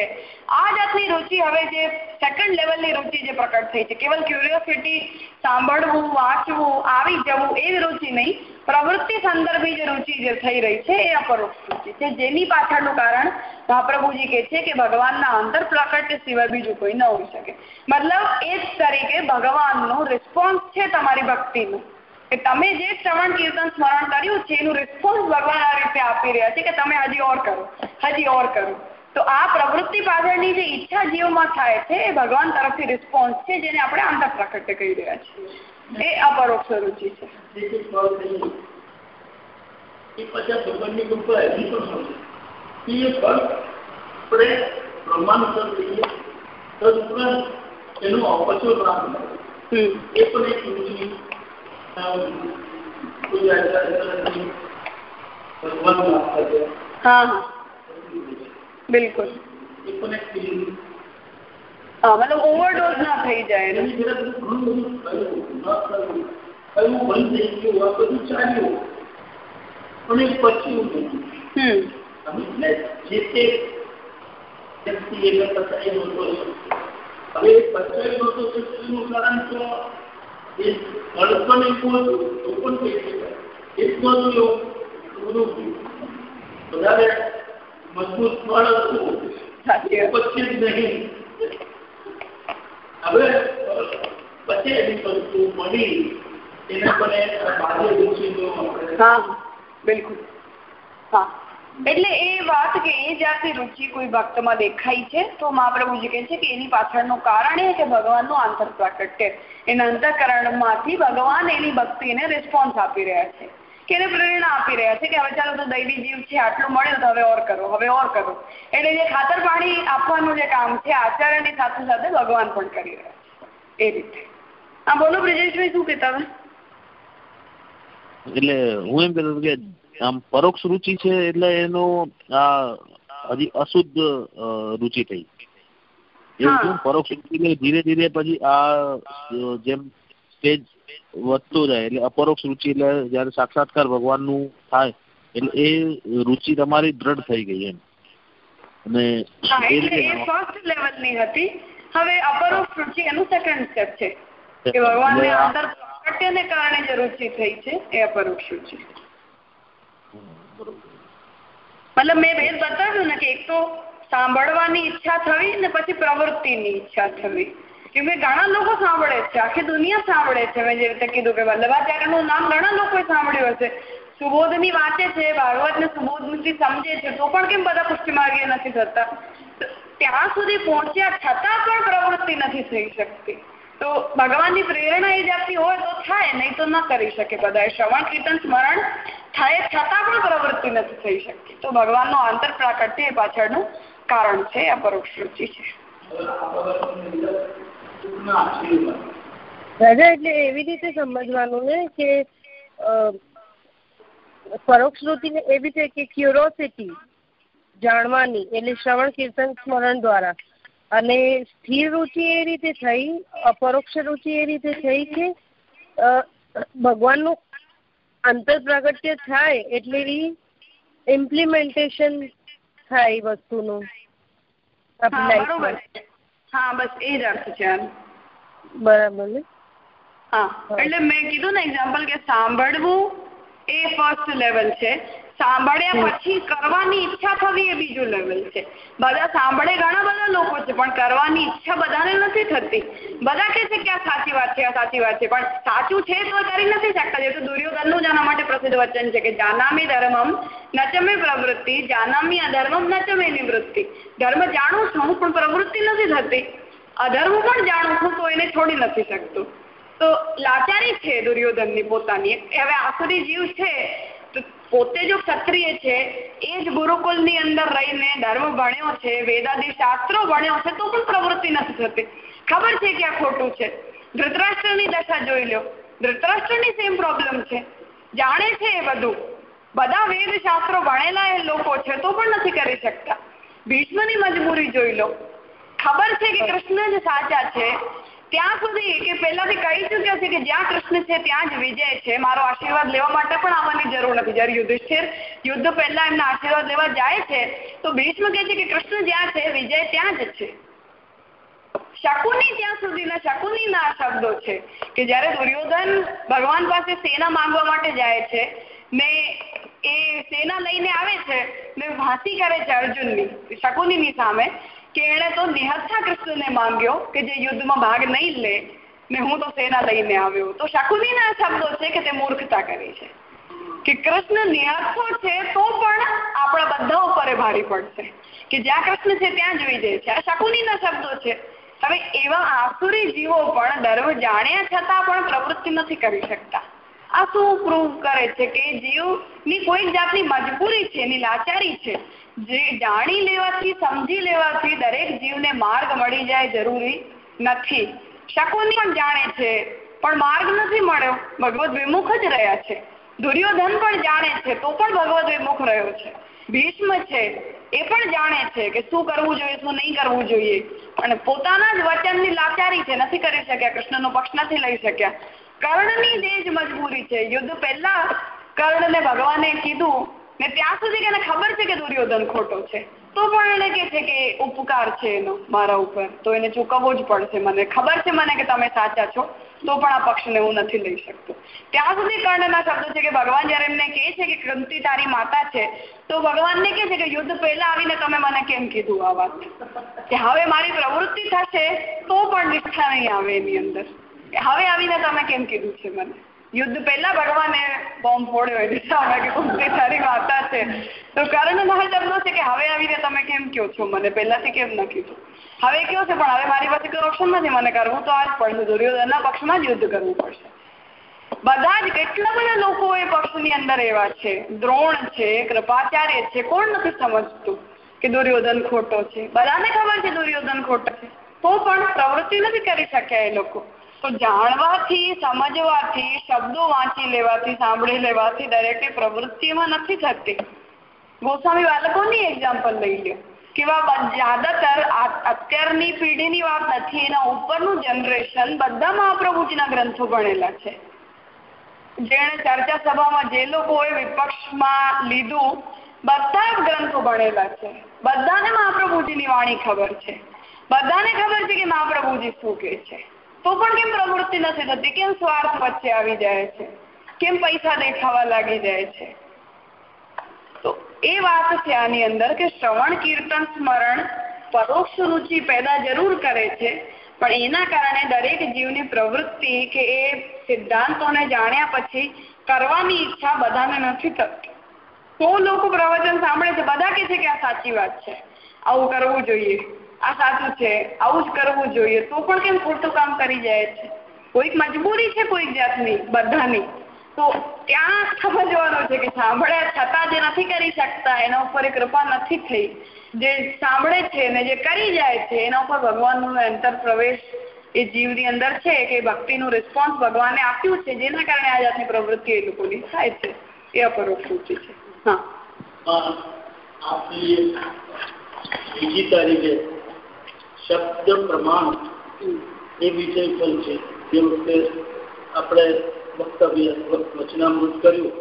આ જાતની રુચિ હવે જે સેકન્ડ લેવલની રુચિ જે પ્રકટ થઈ છે. કેવલ ક્યુરિયોસિટી સાંભળવું, વાંચવું, આવી જવું એ રુચિ નહીં, પ્રવૃત્તિ સંદર્ભી જે રુચિ જે થઈ રહી છે એ અપરોક્ષ રુચિ છે. જેની પાછળનું કારણ મહાપ્રભુજી કહે છે કે ભગવાનના અંતર પ્રકટ સિવાય બીજું કોઈ ન હોઈ શકે. મતલબ એ જ તરીકે ભગવાનનો રિસ્પોન્સ છે તમારી ભક્તિનો. કે તમે જે શ્રવણ કીર્તન સ્મરણ કર્યું છે એનું રિસ્પોન્સ ભગવાન આ રીતે આપી રહ્યા છે કે તમે હજી ઓર કરો હજી ઓર કરો. તો આ પ્રવૃત્તિ પાછળની જે ઈચ્છા જીવમાં થાય છે એ ભગવાન તરફથી રિસ્પોન્સ છે જેને આપણે આંતર પ્રકટ કહી રહ્યા છીએ. એ અપરોક્ષ રુચિ છે. ભગવાનની કૃપા એની પણ મળે એ ફળ આપણે પ્રમાણસર લઈએ તદુપરાંત એનું અપચો પ્રાપ્ત એ પણ એક બિલકુલ. મતલબ ઓવરડોઝ ના થઈ જાય પછી જે તે હવે નહોતો કારણ તો હતું તો પણ કહી શકાય. એટલું હતું એવું વધારે મજબૂત ફળ હતું પછી જ નહીં. હવે પછી એની વસ્તુ મળી. એને પણ બાજુ હા બિલકુલ. હા. એટલે એ વાત કે એ જાતની રુચિ કોઈ ભક્તમાં દેખાય છે, તો મહાપ્રભુજી કહે છે કે એની પાછળનું કારણ એ કે ભગવાનનું આંતર છે એના અંતઃકરણમાંથી ભગવાન એની ભક્તિને રિસ્પોન્સ આપી રહ્યા છે. કે એને પ્રેરણા આપી રહ્યા છે કે હવે તો દૈવી જીવ છે, આટલું મળ્યું તો હવે ઓર કરો, હવે ઓર કરો. એટલે જે ખાતર પાણી આપવાનું જે કામ છે, આચાર્યની સાથે સાથે ભગવાન પણ કરી રહ્યા છે. એ રીતે. હા, બોલો બ્રિજેશભાઈ, શું કહેતા હતા? એટલે આમ પરોક્ષ રુચિ છે એટલે એનો આ હજી અશુદ્ધ રુચિ થઈ. એવું પરોક્ષ રુચિ ધીરે ધીરે પછી આ જેમ સ્ટેજ વધતો જાય એટલે અપરોક્ષ રુચિ એટલે જયારે સાક્ષાત્કાર ભગવાનનું થાય એટલે એ રુચિ તમારી દ્રઢ થઈ ગઈ એમ. અને એ ફર્સ્ટ લેવલની હતી. હવે અપરોક્ષ રુચિ એનું સેકન્ડ સ્ટેપ છે. કે ભગવાનને અંદર પ્રગટ્યને કારણે જે રુચિ થઈ છે એ અપરોક્ષ રુચિ મતલબ મેં ભેદ બતાવ્યું ને કે એક તો સાંભળવાની ઈચ્છા થવી ને પછી પ્રવૃત્તિની ઈચ્છા થવી. કેમ કે ઘણા લોકો સાંભળે છે, આખી દુનિયા સાંભળે છે, મેં જે રીતે કીધું કે વલ્લભાચાર્યનું નામ ઘણા લોકોએ સાંભળ્યું હશે. સુબોધની વાંચે છે, ભાગવતને સુબોધથી સમજે છે, તો પણ કેમ બધા પુષ્ટિમાર્ગીય નથી થતા? ત્યાં સુધી પહોંચ્યા છતાં પણ પ્રવૃત્તિ નથી થઈ શકતી. તો ભગવાનની પ્રેરણા એ જ આપતી હોય તો થાય, નહીં તો ન કરી શકે બધા શ્રવણ, કીર્તન, સ્મરણ થાય, છતાં પણ પ્રવૃત્તિ નથી થઈ શકતી. તો ભગવાનનો આંતર પ્રાકટ્ય એ પાછળનું કારણ છે, આ પરોક્ષ રુચિ છે. રાજા, એટલે એવી રીતે સમજવાનું ને કે પરોક્ષ વૃત્તિ એવી છે કે ક્યુરોસિટી જાણવાની, એટલે શ્રવણ, કીર્તન, સ્મરણ દ્વારા અને સ્થિર રુચિ એ રીતે થઈ અપરોક્ષ રુચિ એ રીતે થઈ કે ભગવાનનું અંતર પ્રાગટ્ય થાય એટલે ઇમ્પ્લિમેન્ટેશન થાય વસ્તુનું. હા બસ એ જ અર્થ છે બરાબર ને? હા એટલે મેં કીધું ને એક્ઝામ્પલ કે સાંભળવું એ ફર્સ્ટ લેવલ છે. સાંભળ્યા પછી કરવાની ઈચ્છા થવી એ બીજું લેવલ છે. બધા સાંભળે ઘણા બધા લોકો છે પણ કરવાની ઈચ્છા બધાને નથી થતી. બધા કહે છે કે આ સાચી વાત છે આ સાચી વાત છે પણ સાચું છે તો કરી નથી શકતા જે તો દુર્યોધનનું જ આના માટે પ્રસિદ્ધ વચન છે કે જાનામી ધર્મમ નચમે પ્રવૃત્તિ જાનામી અધર્મમ નચમે નિવૃત્તિ. ધર્મ જાણું છું પણ પ્રવૃત્તિ નથી થતી. અધર્મ પણ જાણું છું તો એને છોડી નથી શકતું. તો લાચારી છે દુર્યોધનની પોતાની. હવે આસુરી જીવ છે પોતે જો ક્ષત્રિય છે, એ જ ગુરુકુલની અંદર રહીને ધર્મ ભણ્યો છે, વેદાદી શાસ્ત્રો ભણ્યો છે, તો પણ પ્રવૃત્તિ નથી થતી. ખબર છે કે આ ખોટું છે? ધૃતરાષ્ટ્રની દશા જોઈ લો. ધૃતરાષ્ટ્રની સેમ પ્રોબ્લેમ છે. જાણે છે એ બધું. બધા વેદ શાસ્ત્રો ભણેલા એ લોકો છે, તો પણ નથી કરી શકતા. ભીષ્મની મજબૂરી જોઈ લો. ખબર છે કે કૃષ્ણ જ સાચા છે ત્યાં સુધી કે પહેલાથી કહી ચુક્યા છે કે જ્યાં કૃષ્ણ છે ત્યાં જ વિજય છે. મારો આશીર્વાદ લેવા માટે પણ આવવાની જરૂર નથી. જયારે યુધિષ્ઠિર યુદ્ધ પહેલા એમના આશીર્વાદ લેવા જાય છે, તો ભીષ્મ કહે છે કે કૃષ્ણ જ્યાં છે, વિજય ત્યાં જ છે. શકુની ત્યાં સુધીના, શકુનીના શબ્દો છે કે જ્યારે દુર્યોધન ભગવાન પાસે સેના માંગવા માટે જાય છે, ને એ સેના લઈને આવે છે, ને વાંસી કરે છે અર્જુનની શકુની સામે કે એણે તો નિહત્થા કૃષ્ણને માંગ્યો કે જે યુદ્ધમાં ભાગ નહીં લે, ને હું તો સેના લઈને આવ્યો. તો શકુનીના શબ્દો છે કે તે મૂર્ખતા કરી છે. કે કૃષ્ણ નિહત્થો છે તો પણ આપણા બધા ઉપર ભારી પડશે. કે જ્યાં કૃષ્ણ છે ત્યાં જોઈ જાય છે. આ શકુનીના શબ્દો છે. હવે એવા આસુરી જીવો પણ ધર્મ જાણ્યા છતાં પણ પ્રવૃત્તિ નથી કરી શકતા. આ શું પ્રૂવ કરે છે કે જીવની કોઈ જાતની મજબૂરી છે, એની લાચારી છે જે જાણી લેવાથી, સમજી લેવાથી દરેક જીવને માર્ગ મળી જાય જરૂરી નથી. શકુની પણ જાણે છે, પણ માર્ગ નથી મળ્યો. ભગવત વિમુખ જ રહ્યા છે. દુર્યોધન પણ જાણે છે, તો પણ ભગવત વિમુખ રહ્યો છે. ભીષ્મ છે, એ પણ જાણે છે કે શું કરવું જોઈએ, શું નહીં કરવું જોઈએ. અને પોતાના જ વચનની લાચારી છે, નથી કરી શક્યા, કૃષ્ણનો પક્ષ નથી લઈ શક્યા. કર્ણની જે જ મજબૂરી છે. યુદ્ધ પહેલા કર્ણને ભગવાને કીધું ને ત્યાં સુધી એને ખબર છે કે દુર્યોધન ખોટો છે, તો પણ એને કે છે કે ઉપકાર છે એનો મારા ઉપર. તો એને ચૂકવવો જ પડશે મને. ખબર છે મને કે તમે સાચા છો, તો પણ આ પક્ષને હું નથી લઈ શકતો. ત્યાં સુધી કર્ણના શબ્દો છે કે ભગવાન જયારે એમને કહે છે કે કુંતી તારી માતા છે, તો ભગવાનને કહે છે કે યુદ્ધ પહેલા આવીને તમે મને કેમ કીધું આ વાત? કે હવે મારી પ્રવૃત્તિ થશે, તો પણ નિષ્ઠા નહીં આવે એની અંદર. હવે આવીને તમે કેમ કીધું છે મને? યુદ્ધ પહેલા ભગવાને બોમ્બ ફોડ્યો એની દિશામાં કે કુંતી તારી માતા છે. તો કારણ ના શબ્દો છે કે હવે આવીને તમે કેમ કહો છો? મને પહેલાથી કેમ ન કીધું હવે કયો છે, પણ હવે મારી પાસે કોઈ ઓપ્શન નથી મને કરવું તો આ જ પડશે દુર્યોધનના પક્ષમાં જ યુદ્ધ કરવું પડશે. બધા જ કેટલા બધા લોકો એ પક્ષની અંદર એવા છે? દ્રોણ છે, કૃપાચાર્ય છે, કોણ નથી સમજતું કે દુર્યોધન ખોટો છે? બધાને ખબર છે દુર્યોધન ખોટો તો પણ પ્રવૃત્તિ નથી કરી શક્યા એ લોકો. તો જાણવાથી, સમજવાથી, શબ્દો વાંચી લેવાથી, સાંભળી લેવાથી દરેકની પ્રવૃત્તિમાં નથી થતી. ગોસ્વામી બાળકોની એક્ઝામ્પલ લઈ લો કેવા જ્યાદાતર અત્યારની પેઢીની વાત નથી, એના ઉપરનું જનરેશન બધા મહાપ્રભુજીના ગ્રંથો ભણેલા છે. જેણે ચર્ચા સભામાં જે લોકોએ વિપક્ષમાં લીધું, બધા જ ગ્રંથો ભણેલા છે. બધાને મહાપ્રભુજીની વાણી ખબર છે. બધાને ખબર છે કે મહાપ્રભુજી શું કે છે. તો પણ કેમ પ્રવૃત્તિ નથી થતી? કેમ સ્વાર્થ વચ્ચે આવી જાય છે? કેમ પૈસા દેખાવા લાગી જાય છે? તો એ વાત છે આની અંદર કે શ્રવણ, કીર્તન, સ્મરણ પરોક્ષ રુચિ પેદા જરૂર કરે છે, પણ એના કારણે દરેક જીવની પ્રવૃત્તિ કે એ સિદ્ધાંતોને જાણ્યા પછી કરવાની ઈચ્છા બધાને નથી થતી. તો લોકો પ્રવચન સાંભળે છે, બધા કે છે કે આ સાચી વાત છે. આવું કરવું જોઈએ. આ સાચું છે, આવું જ કરવું જોઈએ, તો પણ કેમ ખોટું કામ કરી જાય છે? કોઈક મજબૂરી છે કોઈક જાતની, બધાની. તો ત્યાં સમજવાનું છે કે સાંભળ્યા છતાં જે નથી કરી શકતા, એના ઉપર કૃપા નથી થઈ. જે સાંભળે છે ને જે કરી જાય છે, એના ઉપર ભગવાનનું અંતર પ્રવેશ એ જીવની અંદર છે કે ભક્તિનું રિસ્પોન્સ ભગવાને આપ્યું છે, જેના કારણે આ જાતની પ્રવૃત્તિ એ લોકોની થાય છે. એ અપરોક્ષ રૂચિ છે. હા. બીજી તારીખે શબ્દ પ્રમાણ એ વિષય પણ છે. જે વખતે આપણે વક્તવ્ય વચનામૃત કર્યું,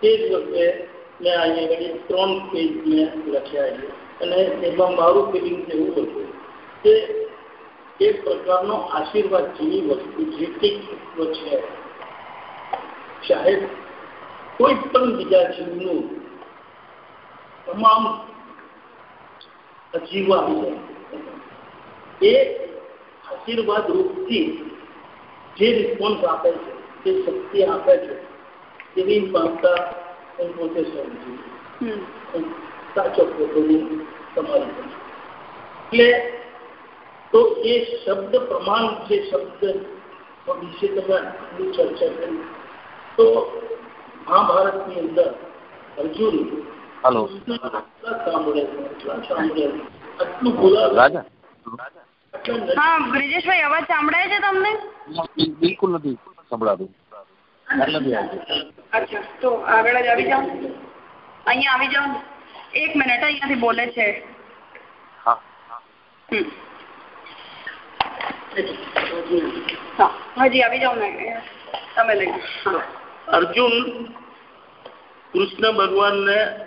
તે જ વખતે મેં અહીંયા આગળ ત્રણ પેજ મેં લખ્યા છે. અને એમાં મારું ફિલિંગ એવું હતું કે એક પ્રકારનો આશીર્વાદ જેવી વસ્તુ જે કંઈક છે. ચાહે કોઈ પણ બીજા જીવનું તમામ જીવવા એ આશીર્વાદ રૂપથી જે રિસ્પોન્સ આપે છે જે શક્તિ આપે છે એવી માનતા હું પોતે સમજુ સાચો પોતોની તમારી એટલે તો એ શબ્દ પ્રમાણ જે શબ્દ વિશે તમે આટલી ચર્ચા કરી તો મહાભારતની અંદર અર્જુન હાલો. સાંભળે સાંભળે આટલું બોલા રાજા. હા બ્રિજેશભાઈ અવાજ સંભળાય છે તમને? બિલકુલ નથી સંભળાતું. અચ્છા તો આગળ જ આવી જાઓ. અહીંયા આવી જાઓ. એક મિનિટ અહીંયાથી બોલે છે. હા. હમ. આવી જાઓ ને. તમે લઈ અર્જુન કૃષ્ણ ભગવાનને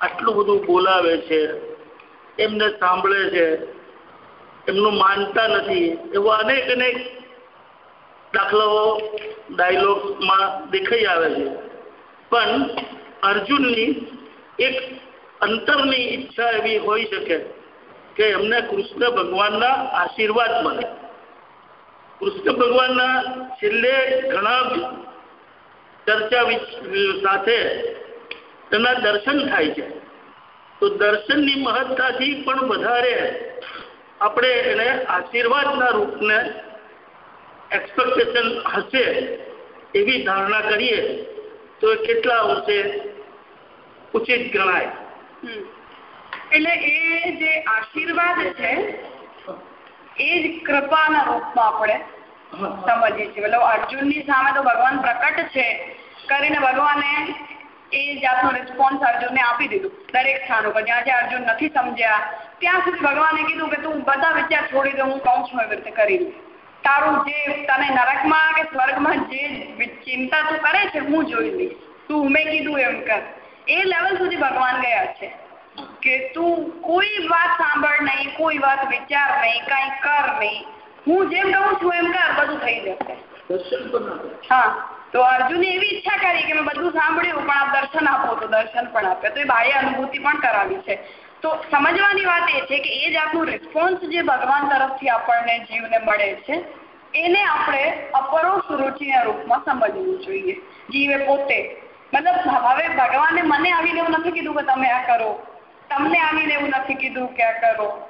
આટલું બધું બોલાવે છે એમને સાંભળે છે. એમનું માનતા નથી. એવા અનેક અનેક દાખલાઓ ડાયલોગમાં દેખાઈ આવે છે. પણ અર્જુનની એક અંતરની ઈચ્છા એવી હોઈ શકે કે એમને કૃષ્ણ ભગવાનના આશીર્વાદ મળે. કૃષ્ણ ભગવાનના છેલ્લે ઘણા ચર્ચા સાથે તેના દર્શન થાય છે. તો દર્શનની મહત્તાથી પણ વધારે આપણે એને આશીર્વાદના રૂપને એક્સપેક્ટેશન હશે એવી ધારણા કરીએ તો એ કેટલા અંશે ઉચિત ગણાય. એટલે એ જે આશીર્વાદ છે એ જ કૃપાના રૂપમાં આપણે સમજીએ છીએ. મતલબ અર્જુનની સામે તો ભગવાન પ્રકટ છે કરીને ભગવાને એ જાતનો રિસ્પોન્સ અર્જુનને આપી દીધું દરેક સ્થાન ઉપર. જ્યાં જ્યાં અર્જુન નથી સમજ્યા ત્યાં સુધી ભગવાને કીધું કે તું બધા વિચાર છોડી દે હું એવી રીતે કરી તારું જે તને નરકમાં કે સ્વર્ગમાં જે ચિંતા તું કરે છે હું જોઈ લઈશ. તું મેં કીધું એમ કર. એ લેવલ સુધી ભગવાન ગયા છે કે તું કોઈ વાત સાંભળ નહીં કોઈ વાત વિચાર નહીં કઈ કર નહીં. હું જેમ કહું છું એમ કર બધું થઈ જશે. હા તો અર્જુને એવી ઈચ્છા કરી કે મેં બધું સાંભળ્યું પણ આપ દર્શન આપો તો દર્શન પણ આપે. તો એ બાહ્ય અનુભૂતિ પણ કરાવી છે. તો સમજવાની વાત એ છે કે એ જાતનું રિસ્પોન્સ જે ભગવાન તરફથી આપણને જીવને મળે છે, એને આપણે અપરોક્ષ રુચિના રૂપમાં સમજવું જોઈએ. જીવે પોતે. મતલબ હવે ભગવાને મને આવીને એવું નથી કીધું કે તમે આ કરો. તમને આવીને એવું નથી કીધું કે આ કરો.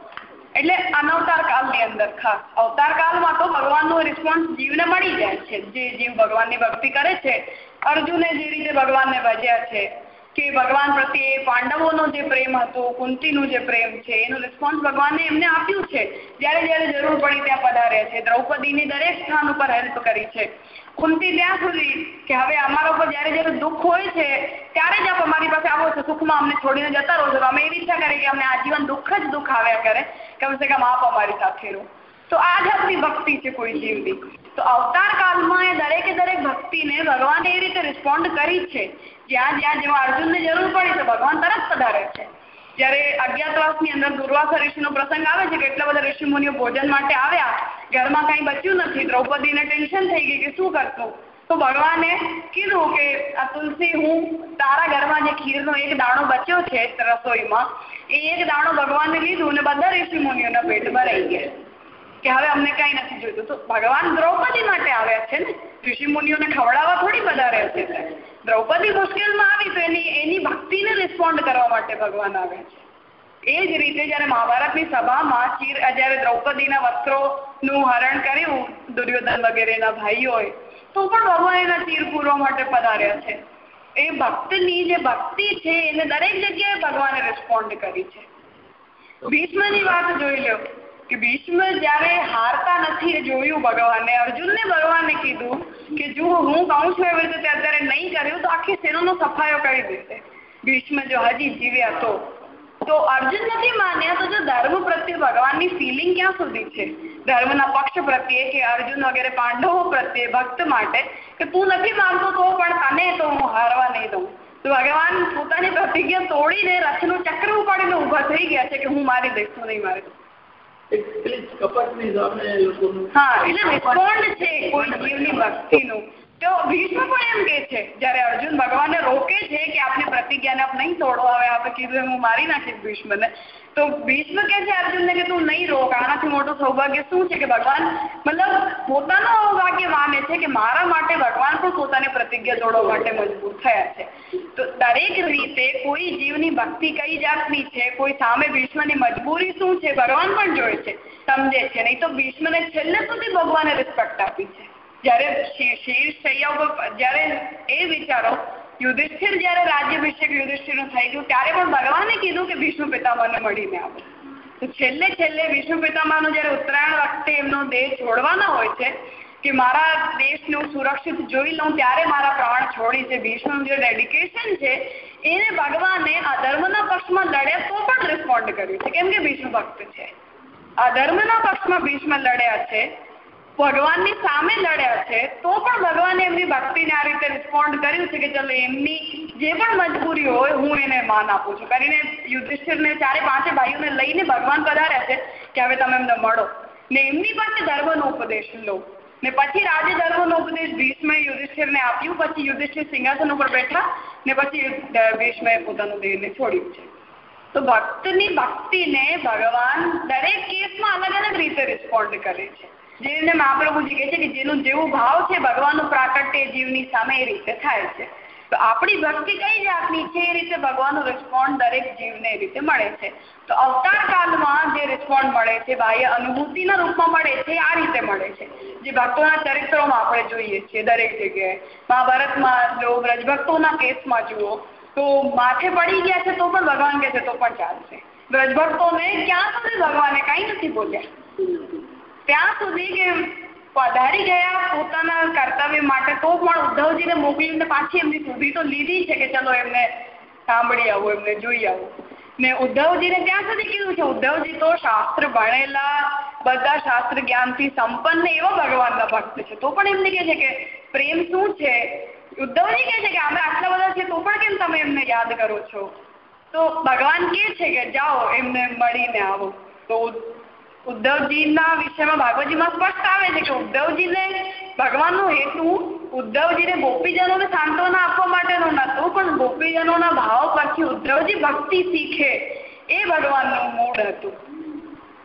એટલે અનવતાર કાળની અંદર ખાસ. અવતાર કાળમાં તો ભગવાનનો રિસ્પોન્સ જીવને મળી જાય છે. જે જીવ ભગવાનની ભક્તિ કરે છે, અર્જુને જે રીતે ભગવાનને ભજ્યા છે કે ભગવાન પ્રત્યે પાંડવોનો જે પ્રેમ હતો, કુંતીનું જે પ્રેમ છે, એનું રિસ્પોન્સ ભગવાને એમને આપ્યું છે. જ્યારે જ્યારે જરૂર પડી ત્યાં પધાર્યા છે. દ્રૌપદીની દરેક સ્થાન ઉપર હેલ્પ કરી છે. કુંતી ત્યાં સુધી કે હવે અમારા ઉપર જ્યારે જ્યારે દુઃખ હોય છે, ત્યારે જ આપ અમારી પાસે આવો છો. સુખમાં અમને છોડીને જતા રહો છો. અમે એવી ઈચ્છા કરીએ કે અમને આજીવન દુઃખ જ દુઃખ આવ્યા કરે કમસે કમ આપ અમારી સાથે રહો. તો આ જાતની ભક્તિ છે કોઈ જીવની. તો અવતાર કાળમાં એ દરેકે દરેક ભક્તિને ભગવાને એ રીતે રિસ્પોન્ડ કરી છે. જ્યાં જ્યાં જેમાં અર્જુનને જરૂર પડી તો ભગવાન તરત પધારે છે. જ્યારે અજ્ઞાતવાસની અંદર દુર્વાસા ઋષિનો પ્રસંગ આવે છે કે એટલા બધા ઋષિ મુનિઓ ભોજન માટે આવ્યા, ઘરમાં કંઈ બચ્યું નથી, દ્રૌપદીને ટેન્શન થઈ ગઈ કે શું કરશું? તો ભગવાને કીધું કે, આ તુલસી, હું તારા ઘરમાં જે ખીરનો એક દાણો બચ્યો છે રસોઈમાં, એ એક દાણો ભગવાને લીધું અને બધા ઋષિ મુનિઓના પેટ ભરાઈ ગયા. કે હવે અમને કઈ નથી જોઈતું. તો ભગવાન દ્રૌપદી માટે આવ્યા છે ને? ઋષિ મુનિઓને ખવડાવવા થોડી પધારે છે. દ્રૌપદી મુશ્કેલમાં આવી તો એની એની ભક્તિને રિસ્પોન્ડ કરવા માટે ભગવાન આવે છે. એ જ રીતે જ્યારે મહાભારતની સભામાં ચીર જ્યારે દ્રૌપદીના વસ્ત્રોનું હરણ કર્યું, દુર્યોધન વગેરેના ભાઈઓએ, તો પણ ભગવાન એના ચીર પૂરવા માટે પધાર્યા છે. એ ભક્તની જે ભક્તિ છે, એને દરેક જગ્યાએ ભગવાને રિસ્પોન્ડ કરી છે. ભીષ્મની વાત જોઈ લો. કે ભીષ્મ જ્યારે હારતા નથી એ જોયું ભગવાને અર્જુનને ભગવાને કીધું કે જો હું કહું છું એવી રીતે અત્યારે નહીં કર્યું, તો આખી સેનાનો સફાયો કરી દેશે. ભીષ્મ જો હજી જીવ્યા તો. તો અર્જુન નથી માન્યા, તો જો ધર્મ પ્રત્યે ભગવાનની ફિલિંગ ક્યાં સુધી છે? ધર્મના પક્ષ પ્રત્યે કે અર્જુન વગેરે પાંડવો પ્રત્યે, ભક્ત માટે? કે તું નથી માનતો તો પણ તને તો હું હારવા નહીં દઉં. તો ભગવાન પોતાની પ્રતિજ્ઞા તોડીને રથનું ચક્ર ઉપાડીને ઊભા થઈ ગયા છે કે હું મારી દઈશું નહીં મારી એક પેલી કપટની સામે લોકોનું હા એટલે રિસ્પોન્ડ છે? કોઈ જીવની ભક્તિનું? તો ભીષ્મ પણ એમ કે છે, જ્યારે અર્જુન ભગવાનને રોકે છે કે આપની પ્રતિજ્ઞાને આપ નહીં તોડો, હવે આપણે કીધું એમ હું મારી નાખીશ ભીષ્મને. તો ભીષ્મ કે છે અર્જુનને કે તું નહીં રોક, આનાથી મોટું સૌભાગ્ય શું છે કે ભગવાન મતલબ પોતાનું અવભાગ્ય માને છે કે મારા માટે ભગવાન પણ પોતાની પ્રતિજ્ઞા તોડવા માટે મજબૂર થયા છે. તો દરેક રીતે કોઈ જીવની ભક્તિ કઈ જાતની છે, કોઈ સામે ભીષ્મની મજબૂરી શું છે, ભગવાન પણ જોયે છે, સમજે છે. નહીં તો ભીષ્મને છેલ્લે સુધી ભગવાને રિસ્પેક્ટ આપી છે. જ્યારે શીર્ષ શૈયા જ્યારે એ વિચારો, યુધિષ્ઠિર જ્યારે રાજ્યાભિષેક યુધિષ્ઠિરનું થઈ ગયું, ત્યારે પણ ભગવાને કીધું કે ભીષ્મ પિતામહને મળીને આવો. તો છેલ્લે છેલ્લે ભીષ્મ પિતામહનો જ્યારે ઉત્તરાયણ વખતે એમનો દેહ છોડવાના હોય છે, કે મારા દેશનું સુરક્ષિત જોઈ લઉં, ત્યારે મારા પ્રાણ છોડી છે. વિષ્ણુનું જે ડેડિકેશન છે, એને ભગવાને અધર્મના પક્ષમાં લડ્યા તો પણ રિસ્પોન્ડ કર્યું છે. કેમ કે વિષ્ણુ ભક્ત છે. અધર્મના પક્ષમાં ભીષ્મ લડ્યા છે ભગવાનની સામે લડ્યા છે, તો પણ ભગવાને એમની ભક્તિને આ રીતે રિસ્પોન્ડ કર્યું છે કે ચલો એમની જે પણ મજબૂરી હોય હું એને માન આપું છું. કરીને યુધિષ્ઠિરને ચારે પાંચે ભાઈઓને લઈને ભગવાન પધાર્યા છે કે હવે તમે એમને મળો. ને એમની પાસે ધર્મનો ઉપદેશ લો. ને પછી રાજે ધર્મનો ઉપદેશ ભીષ્મે યુધિષ્ઠિરને આપ્યું, પછી યુધિષ્ઠિર સિંહાસન ઉપર બેઠા, ને પછી ભીષ્મે પોતાનું દેહને છોડ્યું છે. તો ભક્તની ભક્તિને ભગવાન દરેક કેસમાં અલગ અલગ રીતે રિસ્પોન્ડ કરે છે. જેને મહાપ્રભુજી કહે છે કે જેનું જેવું ભાવ છે ભગવાનનું પ્રાકટ્ય જીવની સામે એ રીતે થાય છે. તો આપણી ભક્તિ કઈ જાતની છે? એ રીતે ભગવાનનો રિસ્પોન્ડ દરેક જીવને એ રીતે મળે છે. તો અવતાર કાલમાં જે રિસ્પોન્ડ મળે છે, બાહ્ય અનુભૂતિના રૂપમાં મળે છે, આ રીતે મળે છે. જે ભક્તોના ચરિત્રોમાં આપણે જોઈએ છીએ દરેક જગ્યાએ. મહાભારતમાં જો વ્રજભક્તોના કેસમાં જુઓ, તો માથે પડી ગયા છે તો પણ ભગવાન કહે છે તો પણ ચાલશે. વ્રજભક્તોને ક્યાં સુધી ભગવાને કંઈ નથી બોલ્યા? ત્યાં સુધી કે પધારી ગયા પોતાના કર્તવ્ય માટે, તો પણ ઉદ્ધવજીને મોકલીને પાછી એમની સુધી તો લીધી છે કે ચલો એમને સાંભળી આવું, એમને જોઈ આવું. ને ઉદ્ધવજીને ત્યાં સુધી કીધું છે, ઉદ્ધવજી તો શાસ્ત્ર ભણેલા, બધા શાસ્ત્ર જ્ઞાનથી સંપન્ન એવા ભગવાનના ભક્ત છે. તો પણ એમને કહે છે કે પ્રેમ શું છે? ઉદ્ધવજી કહે છે કે અમે આટલા બધા છે તો પણ કેમ તમે એમને યાદ કરો છો? તો ભગવાન કે છે કે જાઓ, એમને મળીને આવો. તો ઉદ્ધવજીના વિષયમાં ભાગવતજીમાં સ્પષ્ટ આવે છે કે ઉદ્ધવજીને ભગવાનનો હેતુ ઉદ્ધવજીને ગોપીજનોને સાંત્વના આપવા માટેનો નહોતો, પણ ગોપીજનોના ભાવ પરથી ઉદ્ધવજી ભક્તિ શીખે એ ભગવાનનું મૂળ હતું.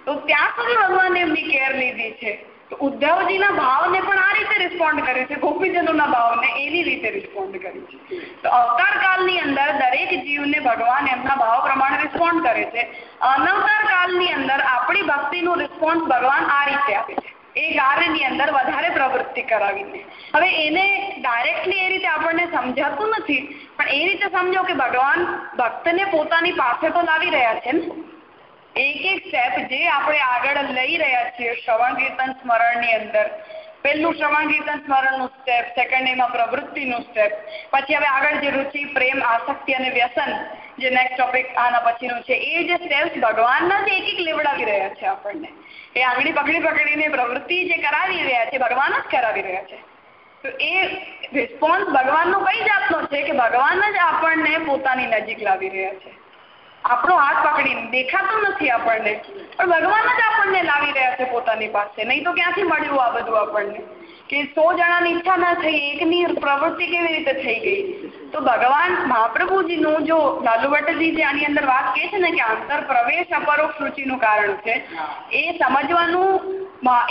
તો ત્યાં સુધી ભગવાને એમની કેર લીધી છે. તો ઉદ્ધવજીના ભાવને પણ આ રીતે રિસ્પોન્ડ કરે છે, ગોપીજનોના ભાવને એની રીતે રિસ્પોન્ડ કરી છે. તો અવતાર કાળની અંદર દરેક જીવને ભગવાન એમના ભાવ પ્રમાણે રિસ્પોન્ડ કરે છે. અનવતાર કાળની અંદર આપણી ભક્તિનું રિસ્પોન્સ ભગવાન આ રીતે આપે છે. એ કાર્યની અંદર વધારે પ્રવૃત્તિ કરાવીને. હવે એને ડાયરેક્ટલી એ રીતે આપણને સમજાતું નથી, પણ એ રીતે સમજો કે ભગવાન ભક્તને પોતાની પાસે તો લાવી રહ્યા છે ને? એક એક સ્ટેપ જે આપણે આગળ લઈ રહ્યા છીએ શ્રવણ કીર્તન સ્મરણની અંદર. પહેલું શ્રવણ કીર્તન સ્મરણનું સ્ટેપ સેકન્ડ એમાં પ્રવૃત્તિનું સ્ટેપ પછી હવે આગળ જે રુચિ, પ્રેમ, આસક્તિ અને વ્યસન જે નેક્સ્ટ ટોપિક આના પછીનું છે, એ જે સ્ટેપ્સ ભગવાનના જે એક એક લેવડાવી રહ્યા છે આપણને. એ આંગળી પકડી પકડીને પ્રવૃત્તિ જે કરાવી રહ્યા છે, ભગવાન જ કરાવી રહ્યા છે. તો એ રિસ્પોન્સ ભગવાનનો કઈ જાતનો છે કે ભગવાન જ આપણને પોતાની નજીક લાવી રહ્યા છે. આપણો હાથ પકડીને દેખાતો નથી આપણને. પણ ભગવાન જ આપણને લાવી રહ્યા છે પોતાની પાસે. નહીં તો ક્યાંથી મળ્યું આ બધું આપણને? કે સો જણાની ઈચ્છા ના થઈ, એકની પ્રવૃત્તિ કેવી રીતે થઈ ગઈ? તો ભગવાન મહાપ્રભુજીનું જો લાલુ ભટ્ટજી જે આની અંદર વાત કહે છે ને કે આંતર પ્રવેશ અપરોક્ષ રુચિનું કારણ છે, એ સમજવાનું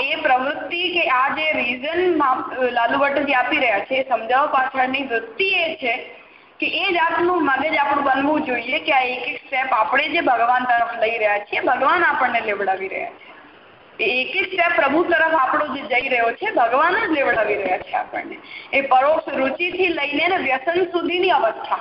એ પ્રવૃત્તિ કે આ જે રીઝન લાલુ ભટ્ટજી આપી રહ્યા છે સમજાવવા પાછળની વૃત્તિ એ છે કે એ જાતનું મગજ આપણું બનવું જોઈએ કે આ એક એક સ્ટેપ આપણે જે ભગવાન તરફ લઈ રહ્યા છીએ, ભગવાન આપણને લેવડાવી રહ્યા છે. એક એક સ્ટેપ પ્રભુ તરફ આપણો જે જઈ રહ્યો છે, ભગવાન જ લેવડાવી રહ્યા છે આપણને. એ પરોક્ષ રુચિથી લઈને વ્યસન સુધીની અવસ્થા.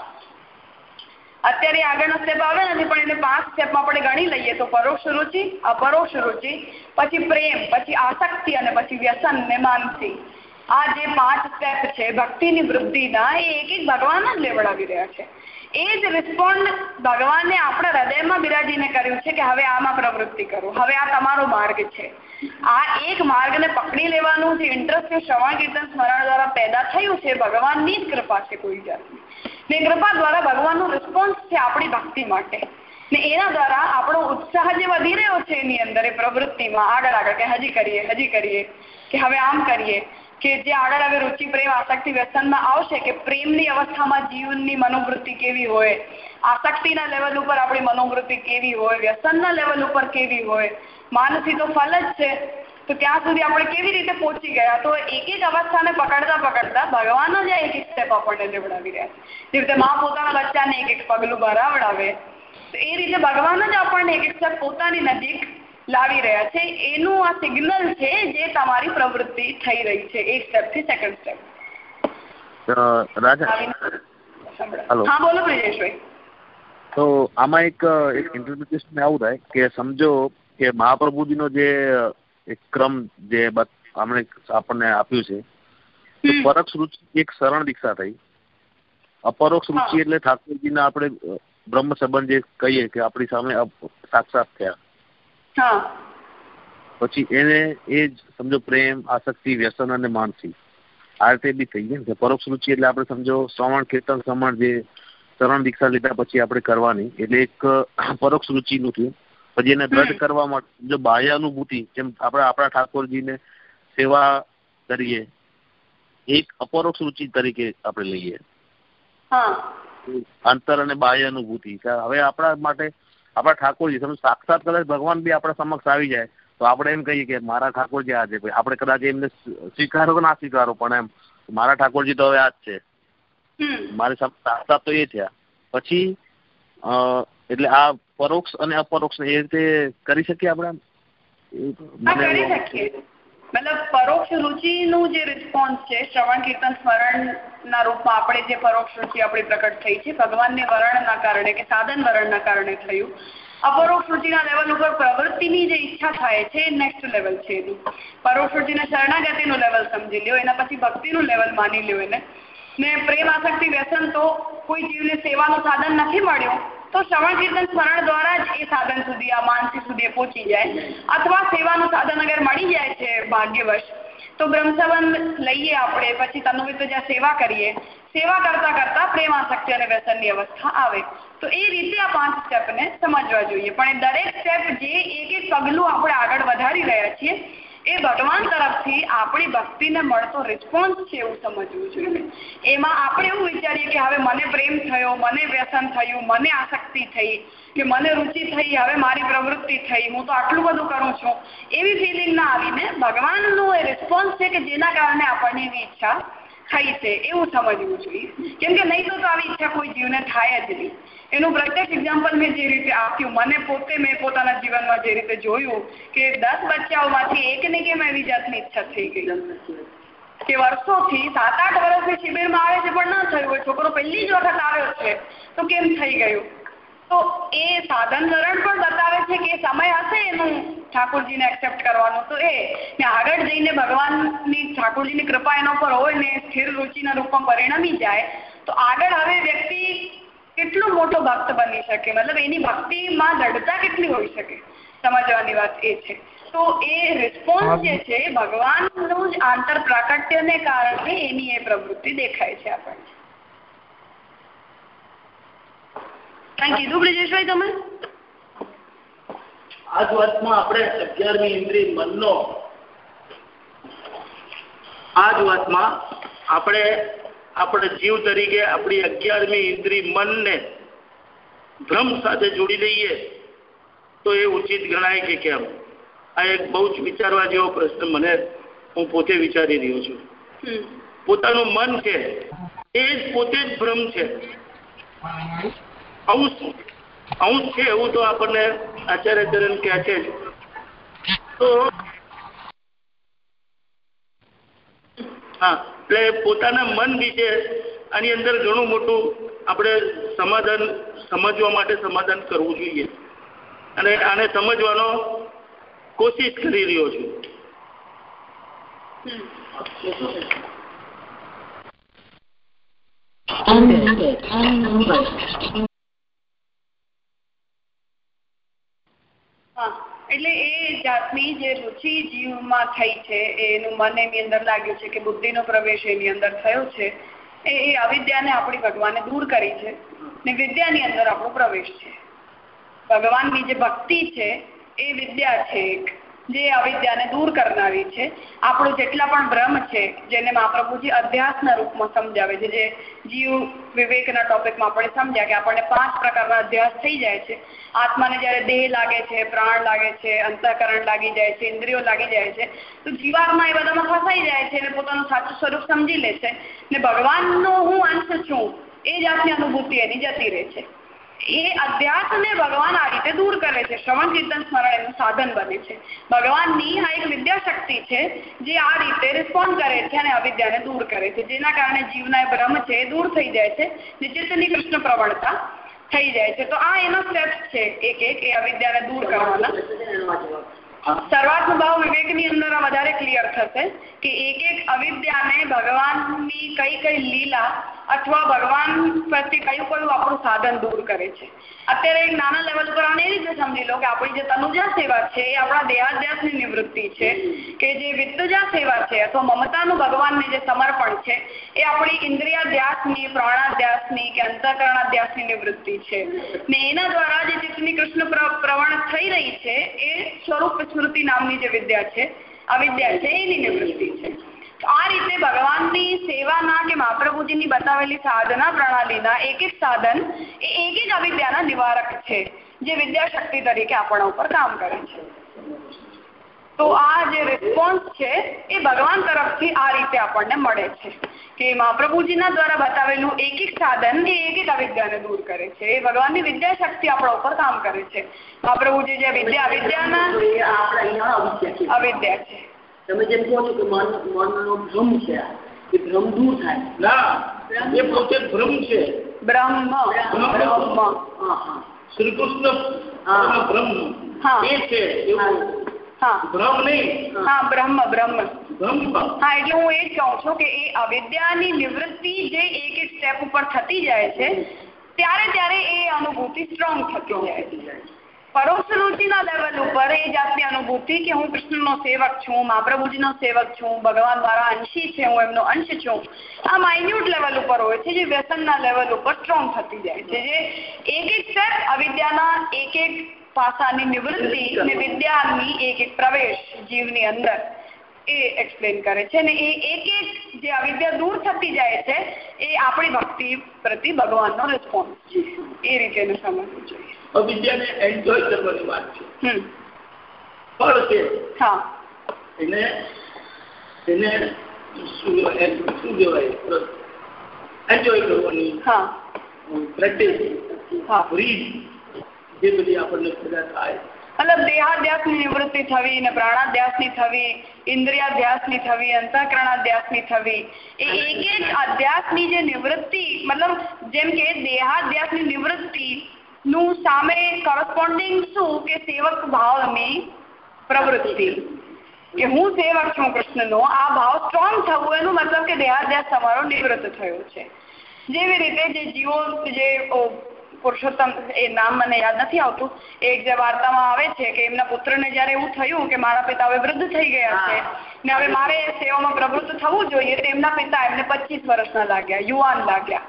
અત્યારે આગળનો સ્ટેપ આવે નથી પણ એને પાંચ સ્ટેપમાં આપણે ગણી લઈએ તો પરોક્ષ રુચિ, અપરોક્ષ રુચિ, પછી પ્રેમ, પછી આસક્તિ અને પછી વ્યસન ને માનસી આ જે પાંચ સ્ટેપ છે, ભક્તિની વૃદ્ધિના, એ એક એક ભગવાન જ લેવડાવી રહ્યા છે. એ જ રિસ્પોન્ડ ભગવાને આપણા હૃદયમાં બિરાજીને કર્યું છે કે હવે આમાં પ્રવૃત્તિ કરો, હવે આ તમારો માર્ગ છે. આ એક માર્ગને પકડી લેવાનું જે ઇન્ટરેસ્ટ શ્રવણ, કીર્તન, સ્મરણ દ્વારા પેદા થયું છે, ભગવાનની જ કૃપા છે કોઈ જાતની. ને કૃપા દ્વારા ભગવાનનો રિસ્પોન્સ છે આપણી ભક્તિ માટે. ને એના દ્વારા આપણો ઉત્સાહ જે વધી રહ્યો છે એની અંદર, એ પ્રવૃત્તિમાં આગળ આગળ કે હજી કરીએ હજી કરીએ, કે હવે આમ કરીએ કે જે આગળ હવે રુચિ, પ્રેમ, આસક્તિ વ્યસનમાં આવશે કે પ્રેમની અવસ્થામાં જીવનની મનોવૃત્તિ કેવી હોય, આસક્તિના લેવલ ઉપર આપણી મનોવૃત્તિ કેવી હોય, વ્યસનના લેવલ ઉપર કેવી હોય, માનસી તો ફલ જ છે, તો ત્યાં સુધી આપણે કેવી રીતે પહોંચી ગયા? તો એક એક અવસ્થાને પકડતા પકડતા ભગવાન જ એક એક સ્ટેપ આપણને લેવડાવી રહ્યા જે રીતે મા પોતાના બચ્ચાને એક એક પગલું ભરાવડાવે, તો એ રીતે ભગવાન જ આપણને એક એક સ્ટેપ પોતાની નજીક લાવી રહ્યા છે. એનું આ સિગ્નલ છે જે તમારી પ્રવૃત્તિ થઈ રહી છે. એક સ્ટેપથી સેકન્ડ સ્ટેપ રાજા. હેલો હા બોલો બ્રિજેશભાઈ. તો આમાં એક એક ઇન્ટરપ્રિટેશન આવું થાય કે સમજો કે મહાપ્રભુજીનો જે એક ક્રમ જે આપણે આપણને આપ્યું છે પરોક્ષ રુચિ એક શરણ દીક્ષા થઈ. અપરોક્ષ રુચિ એટલે ઠાકોરજીના આપણે બ્રહ્મ સંબંધ જે કહીએ કે આપણી સામે સાક્ષાત થયા. પછી એને એ જ સમજો પ્રેમ આસક્તિ વ્યસન અને માનસી આ રીતે બી થઈ ગયા ને પરોક્ષ રુચિ એટલે આપણે સમજો શ્રવણ કીર્તન શ્રવણ જે શરણ દીક્ષા લીધા પછી આપણે કરવાની. એટલે એક પરોક્ષ રુચિનું થયું. પછી એને દ્રઢ કરવા માટે જો બાહ્ય અનુભૂતિ જેમ આપણે આપણા ઠાકોરજીને સેવા કરીએ એક અપરોક્ષ રુચિ તરીકે આપણે લઈએ. અંતર અને બાહ્ય અનુભૂતિ હવે આપણા માટે આપણા ઠાકોરજી સમજ સાક્ષાત કદાચ ભગવાન બી આપણા સમક્ષ આવી જાય તો આપણે એમ કહીએ કે મારા ઠાકોરજી આ છે આપણે કદાચ એમને સ્વીકારો કે ના સ્વીકારો પણ એમ મારા ઠાકોરજી તો હવે આ જ છે. મારી સાક્ષાત તો એ થયા. પછી એટલે આ પરોક્ષ અને અપરોક્ષ એ રીતે કરી શકીએ આપણે કરી શકીએ. મતલબ પરોક્ષ રુચિનું જે રિસ્પોન્સ છે, શ્રવણ, કીર્તન, સ્મરણના રૂપમાં આપણે જે પરોક્ષ રુચિ આપણી પ્રકટ થઈ છે, ભગવાનને વરણના કારણે કે સાધન વરણના કારણે થયું. અપરોક્ષ રુચિના લેવલ ઉપર પ્રવૃત્તિની જે ઈચ્છા થાય છે નેક્સ્ટ લેવલ છે એનું. પરોક્ષ રુચિને શરણાગતિનું લેવલ સમજી લ્યો, એના પછી ભક્તિનું લેવલ માની લ્યો એને. ને પ્રેમ, આસક્તિ, વ્યસન તો કોઈ જીવને સેવાનું સાધન નથી મળ્યું. તો શ્રવણ કીર્તન સ્મરણ દ્વારા જ એ સાધન સુધી, આ માનસી સુધી પહોંચી જાય અથવા સેવાનું સાધન અગર મળી જાય છે ભાગ્યવશ, તો બ્રહ્મસંબંધ લઈએ આપણે, પછી તનુવિત જ્યાં સેવા કરીએ, સેવા કરતા કરતા પ્રેમાશક્તિ અને વ્યસનની અવસ્થા આવે. તો એ રીતે આ પાંચ સ્ટેપને સમજવા જોઈએ. પણ દરેક સ્ટેપ જે એક એક પગલું આપણે આગળ વધારી રહ્યા છીએ એ ભગવાન તરફથી આપણી ભક્તિને મળતો રિસ્પોન્સ છે એવું સમજવું જોઈએ. એમાં આપણે એવું વિચારીએ કે હવે મને પ્રેમ થયો, મને વ્યસન થયું, મને આસક્તિ થઈ, કે મને રુચિ થઈ, હવે મારી પ્રવૃત્તિ થઈ, હું તો આટલું બધું કરું છું. એવી ફિલિંગ ના આવીને ભગવાનનો એ રિસ્પોન્સ છે કે જેના કારણે આપણને એવી ઈચ્છા થઈ છે, એવું સમજવું જોઈએ. કેમ કે નહીં તો આવી ઈચ્છા કોઈ જીવને થાય જ નહીં. એનું પ્રત્યક્ષ એક્ઝામ્પલ મેં જે રીતે આપ્યું, મને પોતે મેં પોતાના જીવનમાં જે રીતે જોયું કે દસ બચ્ચાઓમાંથી એકને કેમ એવી જાતની ઈચ્છા થઈ ગઈ? કે વર્ષોથી સાત આઠ વર્ષથી શિબિરમાં આવે છે, પણ ન થયું હોય. છોકરો પહેલી જ વખત આવ્યો છે. તો કેમ થઈ ગયું? તો એ સાધન ધરણ પણ બતાવે છે કે સમય હશે એનું ઠાકોરજીને એક્સેપ્ટ કરવાનું. તો એ, ને આગળ જઈને ભગવાનની, ઠાકોરજીની કૃપા એના પર હોય ને સ્થિર રુચિના રૂપમાં પરિણમી જાય, તો આગળ હવે કેટલો મોટો ભક્ત બની શકે? મતલબ એની ભક્તિમાં દૃઢતા કેટલી હોઈ શકે? સમજવાની વાત એ છે. તો એ રિસ્પોન્સ જે છે, ભગવાનનું જ આંતર પ્રાકટ્યને કારણે એની એ પ્રવૃત્તિ દેખાય છે આપણને. કઈ કીધું બ્રિજેશભાઈ તમે? આ જ આપણે અગિયારમી આ જ આપણે આપણે જીવ તરીકે આપણી અગિયારમી ઇન્દ્રિય મનને ભ્રમ સાથે જોડી લઈએ તો એ ઉચિત ગણાય કે કેમ? આ એક બહુ જ વિચારવા જેવો પ્રશ્ન મને હું પોતે વિચારી રહ્યો છું. પોતાનું મન છે એ જ પોતે જ ભ્રમ છે. અંશ અંશ છે એવું તો આપણને આચાર્ય ચરણ કહે છે તો હા. એટલે પોતાના મન વિશે આની અંદર ઘણું મોટું આપણે સમાધાન સમજવા માટે સમાધાન કરવું જોઈએ. અને આને સમજવાનો કોશિશ કરી રહ્યો છું. હા. એટલે એ જાતની જે રુચિ જીવમાં થઈ છે, એનું મન એની અંદર લાગ્યું છે કે બુદ્ધિનો પ્રવેશ એની અંદર થયો છે, એ એ અવિદ્યાને આપણી ભગવાને દૂર કરી છે ને વિદ્યાની અંદર આપણો પ્રવેશ છે. ભગવાનની જે ભક્તિ છે, એ વિદ્યા છે એક. જે અવિદ્યાને દૂર કરનારી છે. આપણું જેટલા પણ ભ્રમ છે, જેને મહાપ્રભુજી અધ્યાસના રૂપમાં સમજાવે છે, જે જીવ વિવેકના ટોપિકમાં આપણે સમજ્યા કે આપણને પાંચ પ્રકારના અધ્યાસ થઈ જાય છે. આત્માને જ્યારે દેહ લાગે છે, પ્રાણ લાગે છે, અંતઃકરણ લાગી જાય છે, ઇન્દ્રિયો લાગી જાય છે, તો જીવાત્મા એ બધામાં ફસાઈ જાય છે અને પોતાનું સાચું સ્વરૂપ સમજી લે છે. ને ભગવાનનો હું અંશ છું, એ જાતની અનુભૂતિ એની જતી રહે છે. એ અધ્યાસને ભગવાન આ રીતે દૂર કરે છે. શ્રવણ કીર્તન સ્મરણ એનું સાધન બને છે. ભગવાનની આ એક વિદ્યાશક્તિ છે જે આ રીતે રિસ્પોન્ડ કરે છે અને અવિદ્યાને દૂર કરે છે. જેના કારણે જીવના ભ્રમ છે એ દૂર થઈ જાય છે. નિચિતની કૃષ્ણ પ્રવણતા થઈ જાય છે. તો આ એનો સ્ટેપ્સ છે એક એક એ અવિદ્યાને દૂર કરવાના. સર્વાત્મ ભાવ વિવેકની અંદર વધારે ક્લિયર થશે કે એક એક અવિદ્યાને ભગવાનની કઈ કઈ લીલા અથવા ભગવાન પ્રત્યે કયું કયું આપણું સાધન દૂર કરે છે. અત્યારે એક નાના લેવલ પર આને એ રીતે સમજી લો કે આપણી જે તનુજા સેવા છે એ આપણા દેહાધ્યાસની નિવૃત્તિ છે. કે જે વિત્તજા સેવા છે અથવા મમતાનું ભગવાનને જે સમર્પણ છે એ આપણી ઇન્દ્રિયાધ્યાસની, પ્રાણાધ્યાસની કે અંતઃકરણાધ્યાસની નિવૃત્તિ છે. ને એના દ્વારા જે ચિત્તની કૃષ્ણ પ્રવણ થઈ રહી છે એ સ્વરૂપ સ્મૃતિ નામની જે વિદ્યા છે અવિદ્યા છે એની નિવૃત્તિ છે. આ રીતે ભગવાનની સેવાના કે મહાપ્રભુજીની બતાવેલી સાધના પ્રણાલીના એક એક સાધન એ એક એક અવિદ્યાના નિવારક છે જે વિદ્યાશક્તિ તરીકે આપણા ઉપર કામ કરે છે. તો આ જે રિસ્પોન્સ છે એ ભગવાન તરફથી આ રીતે આપણને મળે છે કે મહાપ્રભુજીના દ્વારા બતાવેલું એક એક સાધન એ એક એક અવિદ્યાને દૂર કરે છે. એ ભગવાનની વિદ્યાશક્તિ આપણા ઉપર કામ કરે છે. મહાપ્રભુજી જે વિદ્યા અવિદ્યાના અવિદ્યા છે. તમે જેમ કહો છો કે મન મનનો ભ્રમ છે. એ ભ્રમ દૂર થાય. ના એ પોતે ભ્રમ છે. બ્રહ્મ. બ્રહ્મ. હા હા. શ્રી કૃષ્ણ હા. બ્રહ્મ હા. એ છે એવું. ભ્રમ નહીં. હા બ્રહ્મ બ્રહ્મ. ભ્રમ હા એટલે હું એ જ કહું છું કે એ અવિદ્યાની નિવૃત્તિ જે એક એક સ્ટેપ ઉપર થતી જાય છે ત્યારે ત્યારે એ અનુભૂતિ સ્ટ્રોંગ થતી જાય છે. પરોક્ષ રુચિના લેવલ ઉપર એ જાતની અનુભૂતિ કે હું કૃષ્ણનો સેવક છું મહાપ્રભુજીનો સેવક છું, ભગવાન મારા અંશી છે, હું એમનો અંશ છું. આ માઇન્યુટ લેવલ ઉપર હોય છે, જે વ્યસનના લેવલ ઉપર સ્ટ્રોંગ થતી જાય છે. જે એક એક સ્ટેપ અવિદ્યાના એક એક પાસાની નિવૃત્તિ અને વિદ્યાની એક એક પ્રવેશ જીવની અંદર એ એક્સપ્લેન કરે છે. અને એ એક એક જે અવિદ્યા દૂર થતી જાય છે, એ આપણી ભક્તિ પ્રતિ ભગવાનનો રિસ્પોન્સ એ રીતે સમજવું જોઈએ. અવિદ્યાને એન્જોય કરવાની વાત છે. ફળ છે. હા. એને એને શું કહેવાય શું કહેવાય? એન્જોય કરવાની હા. પ્રેક્ટિસ હા. રીત જે બધી આપણને પેદા થાય. મતલબ દેહાધ્યાસની નિવૃત્તિ થવી ને પ્રાણાધ્યાસની થવી ઇન્દ્રિયાધ્યાસની થવી અંતઃકરણાધ્યાસની થવી એ એક એક અધ્યાસની જે નિવૃત્તિ મતલબ જેમ કે દેહાધ્યાસની નિવૃત્તિ નું સામે કરસ્પોન્ડિંગ શું કે સેવક ભાવની પ્રવૃત્તિ? કે હું સેવક છું કૃષ્ણનો, આ ભાવ સ્ટ્રોંગ થવું એનું મતલબ કે દેહાધ્યાસ તમારો નિવૃત્ત થયો છે. જેવી રીતે જે જીવો, જે પુરુષોત્તમ, એ નામ મને યાદ નથી આવતું, એક જે વાર્તામાં આવે છે કે એમના પુત્રને જ્યારે એવું થયું કે મારા પિતા હવે વૃદ્ધ થઈ ગયા છે, ને હવે મારે સેવામાં પ્રવૃત્ત થવું જોઈએ, તો એમના પિતા એમને પચીસ વર્ષના લાગ્યા, યુવાન લાગ્યા.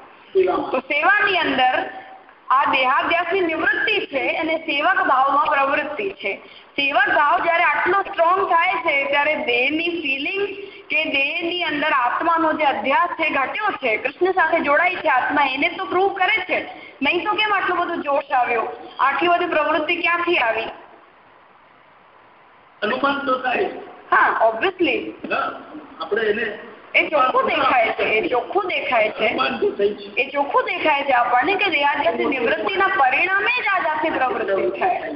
તો સેવાની અંદર આ દેહાધ્યાસની નિવૃત્તિ છે અને સેવક ભાવમાં પ્રવૃત્તિ છે. સેવક ભાવ જ્યારે આટલો સ્ટ્રોંગ થાય છે ત્યારે દેહની ફિલિંગ કે દેહની અંદર આત્માનો જે અધ્યાસ છે ઘટ્યો છે. કૃષ્ણ સાથે જોડાય છે આત્મા એને તો પ્રૂવ કરે છે. નહીં તો કેમ આટલો બધો જોશ આવ્યો? આટલી બધી પ્રવૃત્તિ ક્યાંથી આવી? અનુમાન તો થાય હા ઓબ્વિયસલી આપણે એને એ ચોખ્ખું દેખાય છે, એ ચોખ્ખું દેખાય છે. એ ચોખ્ખું દેખાય છે આપણને કે દેહાધ્યાસની નિવૃત્તિના પરિણામે જ આ જાતની પ્રવૃત્તિ થાય.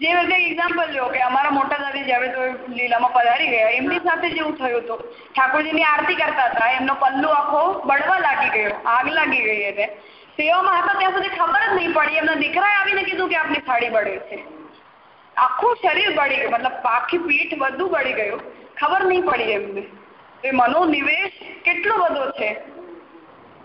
જે બધા એક્ઝામ્પલ લો કે અમારા મોટા દાદી જ્યારે તો લીલામાં પધારી ગયા, એમની સાથે જેવું થયું હતું. ઠાકોરજીની આરતી કરતા હતા, એમનો પલ્લુ આખો બળવા લાગી ગયો, આગ લાગી ગઈ એને સેવામાં હતા, ત્યાં સુધી ખબર જ નહીં પડી. એમના દીકરાએ આવીને કીધું કે આપની સાડી બળે છે. આખું શરીર બળી ગયું, મતલબ આખી પીઠ બધું બળી ગયું. ખબર નહીં પડી એમને. એ મનોનિવેશ કેટલો બધો છે?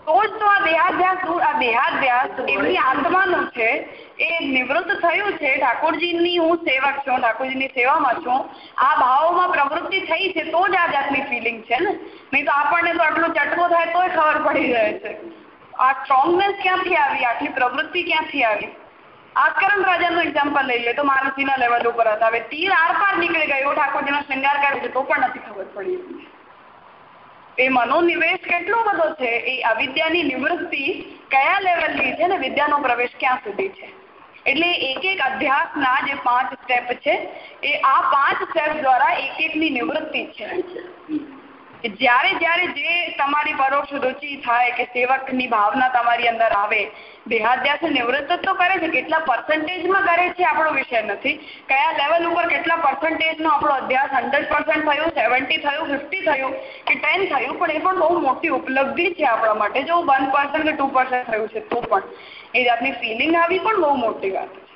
તો જ તો આ દેહાધ્યાસ દૂર આ દેહાધ્યાસ એમની આત્માનું છે, એ નિવૃત્ત થયું છે. ઠાકોરજીની હું સેવક છું, ઠાકોરજીની સેવામાં છું. આ ભાવમાં પ્રવૃત્તિ થઈ છે, તો જ આ જાતની ફિલિંગ છે ને? નહીં તો આપણને તો આટલું ચટકો થાય તોય ખબર પડી જાય છે. આ સ્ટ્રોંગનેસ ક્યાંથી આવી? આટલી પ્રવૃત્તિ ક્યાંથી આવી? આસ્કરણ રાજાનું એક્ઝામ્પલ લઈ લે, તો માનસીના લેવલ ઉપર હતા. હવે તીર આરપાર નીકળી ગયો, ઠાકોરજીનો શૃંગાર કરે છે, તો પણ નથી ખબર પડી. એ મનોનિવેશ કેટલો બધો છે? એ અવિદ્યાની નિવૃત્તિ કયા લેવલની છે ને વિદ્યાનો પ્રવેશ ક્યાં સુધી છે? એટલે એક એક અભ્યાસના જે પાંચ સ્ટેપ છે, એ આ પાંચ સ્ટેપ દ્વારા એક એકની નિવૃત્તિ છે. કે જ્યારે જ્યારે જે તમારી પરોક્ષ રુચિ થાય કે સેવકની ભાવના તમારી અંદર આવે, દેહાધ્યાસ નિવૃત્ત તો કરે છે, કેટલા પર્સન્ટેજમાં કરે છે આપણો વિષય નથી. કયા લેવલ ઉપર કેટલા પર્સન્ટેજનો આપણો અભ્યાસ હંડ્રેડ પર્સન્ટ થયું સેવન્ટી થયું ફિફ્ટી થયું કે ટેન થયું, પણ એ પણ બહુ મોટી ઉપલબ્ધિ છે આપણા માટે. જો વન પર્સન્ટ કે ટુ પર્સન્ટ થયું છે તો પણ. એ જાતની ફિલિંગ આવી પણ બહુ મોટી વાત છે.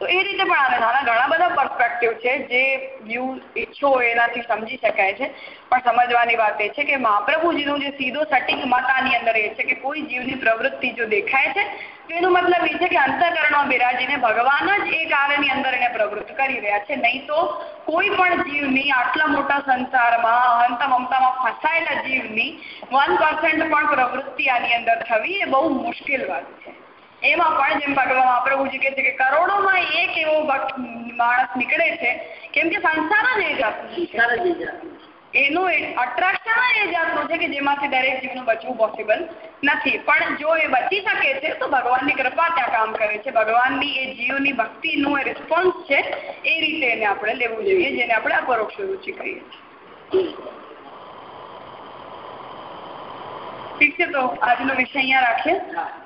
તો એ રીતે પણ આને નાના ઘણા બધા પર્સપેક્ટિવ છે, જે વ્યૂ ઈચ્છો એનાથી સમજી શકાય છે. પણ સમજવાની વાત એ છે કે મહાપ્રભુજીનું જે સીધો સટીક મત અંદર એ છે કે કોઈ જીવની પ્રવૃત્તિ જો દેખાય છે, તો એનો મતલબ એ છે કે અંતકરણમાં બિરાજીને ભગવાન જ એ કાર્યની અંદર એને પ્રવૃત્ત કરી રહ્યા છે. નહીં તો કોઈ પણ જીવની, આટલા મોટા સંસારમાં અહંત મમતામાં ફસાયેલા જીવની વન પણ પ્રવૃત્તિ આની અંદર થવી એ બહુ મુશ્કેલ વાત છે. એમાં પણ જેમ ભગવાન મહાપ્રભુજી કહે છે કે કરોડોમાં એક એવો માણસ નીકળે છે કેમ કે સંસાર જ એ જાતનું છે. એનું અટ્રેક્શન એ જાતનું છે કે જેમાંથી દરેક જીવનું બચવું પોસિબલ નથી. પણ જો એ બચી શકે છે તો ભગવાનની કૃપા ત્યાં કામ કરે છે. ભગવાનની એ જીવની ભક્તિનું એ રિસ્પોન્સ છે એ રીતે એને આપણે લેવું જોઈએ જેને આપણે અપરોક્ષ રુચિ કહીએ છીએ. ઠીક છે તો આજનો વિષય અહીંયા રાખીએ.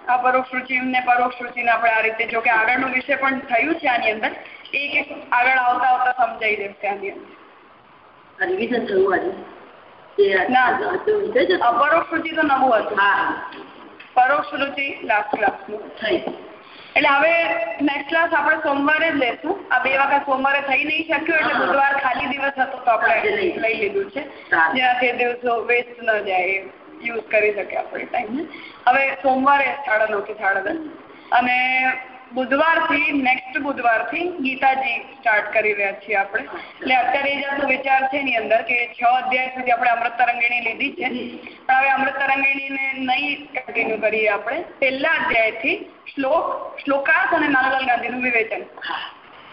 આ પરોક્ષ રુચિ ને પરોક્ષ રુચિને આપણે આ રીતે જો કે આગળનો વિષય પણ થયું છે આની અંદર એક એક આગળ આવતા આવતા સમજાઈ દેશે આની અંદર રિવિઝન થયું આજે? તે. અપરોક્ષ રુચિ નવું હતું. પરોક્ષ રુચિ લાસ્ટ ક્લાસનું થઈ. એટલે હવે નેક્સ્ટ ક્લાસ આપણે સોમવારે જ લેશું. આ બે વખત સોમવારે થઈ નહીં શક્યું એટલે બુધવાર ખાલી દિવસ હતો તો આપણે લઈ. લીધું છે. જેનાથી દિવસો વેસ્ટ ન જાય યુઝ કરી શકે આપણે ટાઈમ હવે સોમવારે સાડા નવથી સાડા દસ અને બુધવારથી નેક્સ્ટ બુધવારથી ગીતાજી સ્ટાર્ટ કરી રહ્યા છીએ એટલે અત્યારે એ જાતનો વિચાર છે એની અંદર કે છ અધ્યાય સુધી આપણે અમૃત તરંગિણી લીધી છે. પણ હવે અમૃત તરંગિણીને નહીં કન્ટિન્યુ કરીએ આપણે. પહેલા અધ્યાયથી શ્લોક શ્લોકાર્થ અને નાગલ ગાંધીનું વિવેચન.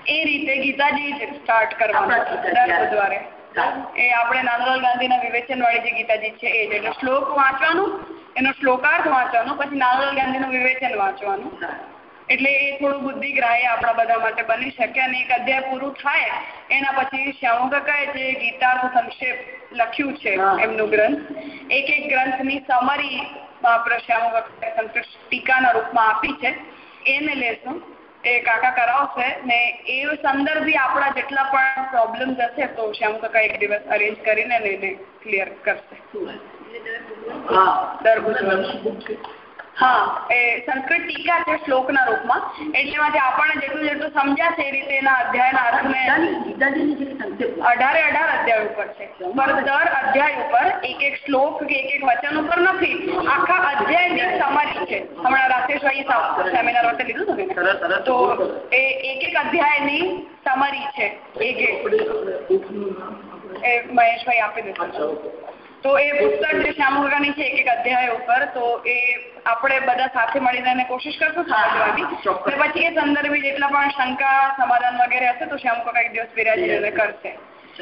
એ રીતે ગીતાજી સ્ટાર્ટ કરવાનું દર બુધવારે. એ આપણે ગાંધીના વિવેચન વાળી જે ગીતાજી છે એ એટલે શ્લોક વાંચવાનું એનો શ્લોકાર્થ વાંચવાનો પછી નાનલાલ ગાંધીનું વિવેચન વાંચવાનું. એટલે એ થોડું બુદ્ધિગ્રાહ્ય આપણા બધા માટે બની શકે અને એક અધ્યાય પૂરું થાય એના પછી શ્યામુ કાકાએ જે ગીતાર્થ સંક્ષેપ લખ્યું છે એમનું ગ્રંથ એક એક ગ્રંથની સમરી આપણે શ્યામુ કાકાએ સંક્ષેપ ટીકાના રૂપમાં આપી છે. એને લેશું. એ કાકા કરાવશે ને એ સંદર્ભી આપણા જેટલા પણ પ્રોબ્લેમ હશે તો શ્યામુ કાકા એક દિવસ અરેન્જ કરીને એને ક્લિયર કરશે. દર બુધવારે. હા એ સંસ્કૃત ટીકા છે શ્લોકના રૂપમાં. એટલે માટે આપણને જેટલું જેટલું સમજાશે એ રીતે એના જે સંક્ષેપ અઢારે અઢાર અધ્યાય ઉપર છે. દર અધ્યાય ઉપર એક એક શ્લોક કે એક એક વચન ઉપર નથી આખા અધ્યાયની સમરી છે. હમણાં રાકેશભાઈ સેમિનાર વખતે લીધું હતું ને? તો એ એક એક અધ્યાયની સમારી છે. એક એક. મહેશભાઈ આપી દેશે. તો એ પુસ્તક જે શ્યામુકાની છે એક એક અધ્યાય ઉપર તો એ આપણે બધા સાથે મળીને એને કોશિશ કરશું સમજવાની. ને પછી એ સંદર્ભે જેટલા પણ શંકા સમાધાન વગેરે હશે તો શ્યામુકાકા એક દિવસ બિરાજીને કરશે.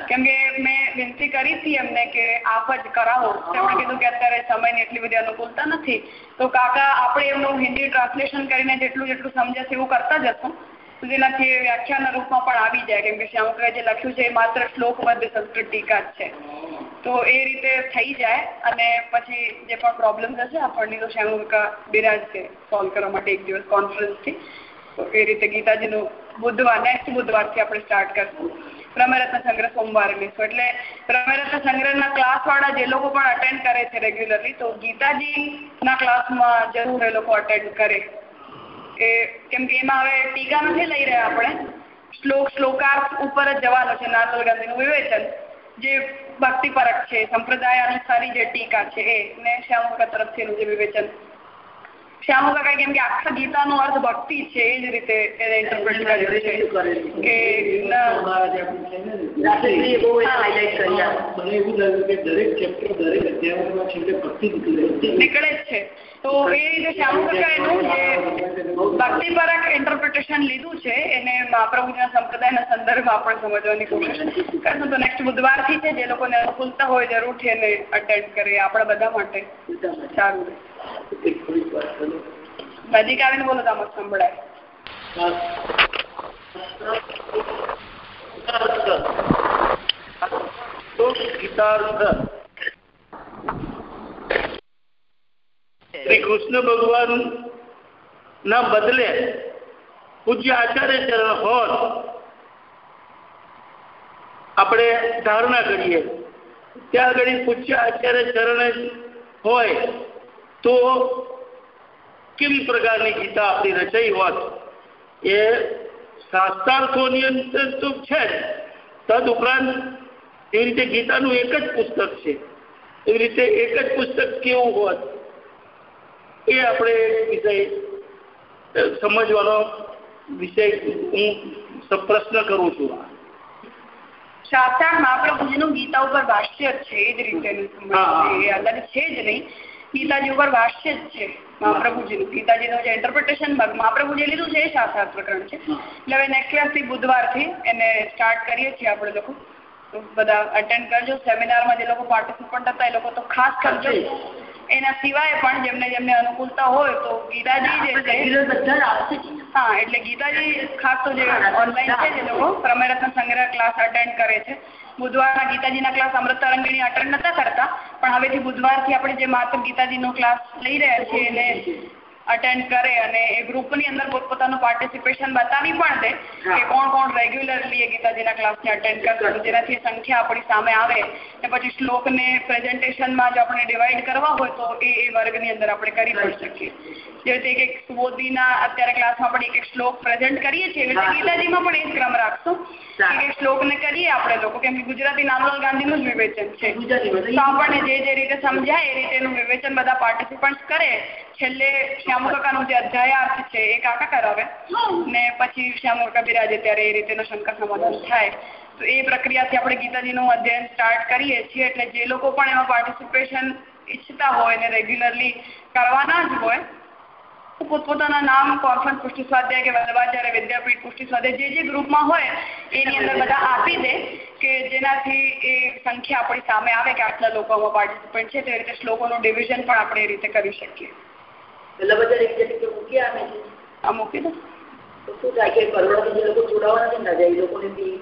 કેમ કે મેં વિનંતી કરી હતી એમને કે આપ જ કરાવો. તેમણે કીધું કે અત્યારે સમયની એટલી બધી અનુકૂળતા નથી. તો કાકા આપણે એમનું હિન્દી ટ્રાન્સલેશન કરીને જેટલું જેટલું સમજાશે એવું કરતા જશું. એ વ્યાખ્યાના રૂપમાં પણ આવી જાય, કેમ કે જે લખ્યું છે એ માત્ર શ્લોકબદ્ધ સંસ્કૃત ટીકા છે. તો એ રીતે થઈ જાય અને પછી જે પણ પ્રોબ્લેમ્સ હશે આપણને તો શ્યામકા બિરાજ છે સોલ્વ કરવા માટે એક દિવસ કોન્ફરન્સથી તો એ રીતે ગીતાજીનું બુધવાર નેક્સ્ટ બુધવારથી આપણે સ્ટાર્ટ કરશું. પ્રમેરત્ન સંગ્રહ સોમવારે લઈશું એટલે પ્રમેરત્ન સંગ્રહના ક્લાસવાળા જે લોકો પણ અટેન્ડ કરે છે રેગ્યુલરલી તો ગીતાજીના ક્લાસમાં જરૂર એ લોકો અટેન્ડ કરે. એ કેમ કે એમાં હવે ટીકા નથી લઈ રહ્યા આપણે. શ્લોક, શ્લોકાર્થ ઉપર જ જવાનો છે નાનલાલ ગાંધીનું વિવેચન. જે ભક્તિપરક છે સંપ્રદાય અનુસારી જે ટીકા છે એ, ને શ્યામુકા તરફથી જે વિવેચન. શ્યામુકા કેમ કે આખા ગીતાનો અર્થ ભક્તિ છે એ જ રીતે એને ઇન્ટરપ્રેટ કર્યું છે કે જે. મને એવું લાગ્યું કે દરેક ચેપ્ટર દરેક અધ્યાયમાં છેલ્લે ભક્તિ નીકળી છે. તો એ રીતે શ્યામુકા એનું જે ભક્તિપરક ઇન્ટરપ્રિટેશન લીધું છે. એને મહાપ્રભુજીના સંપ્રદાયના સંદર્ભમાં પણ સમજવાની કોશિશ કરશું તો નેક્સ્ટ બુધવારથી છે જે લોકોને અનુકૂળતા હોય જરૂરથી એને અટેન્ડ કરે આપણા બધા માટે. સારું. રહે એક થોડીક વાત કરું. નજીક આવીને બોલો તો આમાં સંભળાય શ્રી કૃષ્ણ ભગવાન ના બદલે પૂજ્ય આચાર્ય ચરણ હોત આપણે ધારણા કરીએ ત્યાં આગળ પૂજ્ય આચાર્ય ચરણ જ હોય તો કેવી પ્રકારની ગીતા આપણી રચાઈ હોત એ શાસ્ત્રાર્થોની અંદર તો છે તદ ઉપરાંત એવી રીતે ગીતાનું એક જ પુસ્તક છે. એવી રીતે એક જ પુસ્તક કેવું હોત એ આપણે વિષય સમજવાનો વિષય હું પ્રશ્ન કરું છું. શાસ્ત્રાર્થ મહાપ્રભુજીનું ગીતા ઉપર ભાષ્ય છે એ જ રીતે અલગ છે જ નહીં. ગીતાજી ઉપર વાસ્ય જ છે મહાપ્રભુજીનું. ગીતાજીનું જે ઇન્ટરપ્રિટેશન મહાપ્રભુજીએ લીધું છે એ શાસ્ત્રાર્થ પ્રકરણ છે. એટલે હવે નેક્સ્ટ બુધવારથી એને સ્ટાર્ટ કરીએ છીએ આપણે લોકો. તો બધા અટેન્ડ કરજો. સેમિનારમાં જે લોકો પાર્ટિસિપન્ટ હતા એ લોકો તો ખાસ કરજો. એના સિવાય પણ જેમને જેમને અનુકૂળતા હોય તો ગીતાજી જે છે. હા એટલે ગીતાજી ખાસ તો જે ઓનલાઈન છે જે લોકો પ્રમેરત્ન સંગ્રહ ક્લાસ અટેન્ડ કરે છે. બુધવારના ગીતાજીના ક્લાસ અમૃત તરંગીણી અટેન્ડ નતા કરતા. પણ હવેથી બુધવારથી આપણે જે માત્ર ગીતાજીનો ક્લાસ લઈ રહ્યા છીએ એને અટેન્ડ કરે અને એ ગ્રુપની અંદર પોતપોતાનું પાર્ટિસિપેશન બતાવી પણ દે કે કોણ કોણ રેગ્યુલરલી એ ગીતાજીના ક્લાસને અટેન્ડ કરશે. જેનાથી સંખ્યા આપણી સામે આવે ને પછી શ્લોકને પ્રેઝન્ટેશનમાં જો આપણે ડિવાઈડ કરવા હોય તો એ એ વર્ગની અંદર આપણે કરી પણ શકીએ. જે રીતે એક એક સુબોધીના અત્યારે ક્લાસમાં આપણે એક એક શ્લોક પ્રેઝન્ટ કરીએ છીએ. એવી રીતે ગીતાજીમાં પણ એ જ ક્રમ રાખશું. એક એક શ્લોકને કરીએ આપણે લોકો. કેમ કે ગુજરાતી નામલાલ ગાંધીનું જ વિવેચન છે. તો આપણને જે જે રીતે સમજાય એ રીતે વિવેચન બધા પાર્ટિસિપન્ટ કરે. છેલ્લે શ્યામ શ્યામુ કાકાનું જે અધ્યાયાર્થ છે એ કાકા કરાવે. ને પછી શ્યામુ કાકા બિરાજે ત્યારે એ રીતેનો શંકર સમાધાન થાય. તો એ પ્રક્રિયાથી આપણે ગીતાજીનું અધ્યયન સ્ટાર્ટ કરીએ છીએ એટલે જે લોકો પણ એમાં પાર્ટિસિપેશન ઈચ્છતા હોય ને રેગ્યુલરલી કરવાના જ હોય પોતપોતાના નામ કોન્ફરન્સ પુષ્ટિ સ્વાધ્યાય કે વલ્લભાચાર્ય વિદ્યાપીઠ પુષ્ટિ સ્વાધ્યાય જે જે ગ્રુપમાં હોય એની અંદર બધા આપી દે કે જેનાથી એ સંખ્યા આપણી સામે આવે કે આટલા લોકોમાં પાર્ટિસિપન્ટ છે તે રીતે શ્લોકોનું ડિવિઝન પણ આપણે એ રીતે કરી શકીએ. પેલા બધા એક જગ્યાએ મૂકી આવે છે? આ મૂકી દો. શું થાય કે કરોડો જે લોકો જોડાવાના છે ના જાય એ લોકોને બી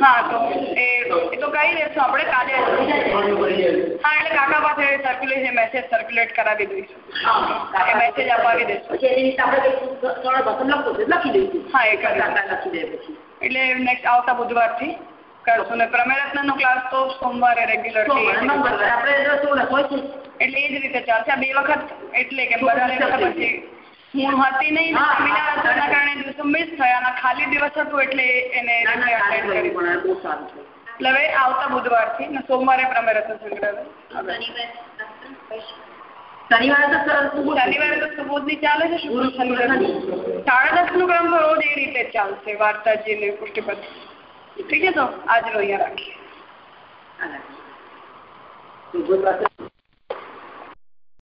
હા તો એ એ તો કહી દેશું આપણે કાલે હા એટલે કાકા પાસે સર્ક્યુલેટ મેસેજ સર્ક્યુલેટ કરાવી દઈશું. એ મેસેજ અપાવી દઈશું. પછી એની રીતે આપણે કંઈક સરળ લખો લખી દઈશું. હા, એ કાકા લખી દે પછી. એટલે નેક્સ્ટ આવતા બુધવારથી કરશું ને પ્રમેરત્નનો ક્લાસ તો સોમવારે રેગ્યુલર આપણે એટલે એ જ રીતે ચાલશે. બે વખત એટલે કે બધા વખત પછી હું હતી નહીં ને હા, સેમિનાર હતો એના કારણે દિવસો મિસ થયા ખાલી દિવસ હતું એટલે એને ના ના અટેન્ડ સારું કરી. થયું પણ આ બહુ સારું થયું એટલે હવે આવતા બુધવારથી ને સોમવારે પ્રમેરત્ન સંગ્રહ શનિવારે તો સર શનિવારે તો સુબોધની ચાલે છે સાડા દસનું ક્રમ તો રોજ એ રીતે ચાલશે વાર્તાજી ને પુષ્ટિપદ ઠીક છે તો આજનો અહીંયા રાખીએ.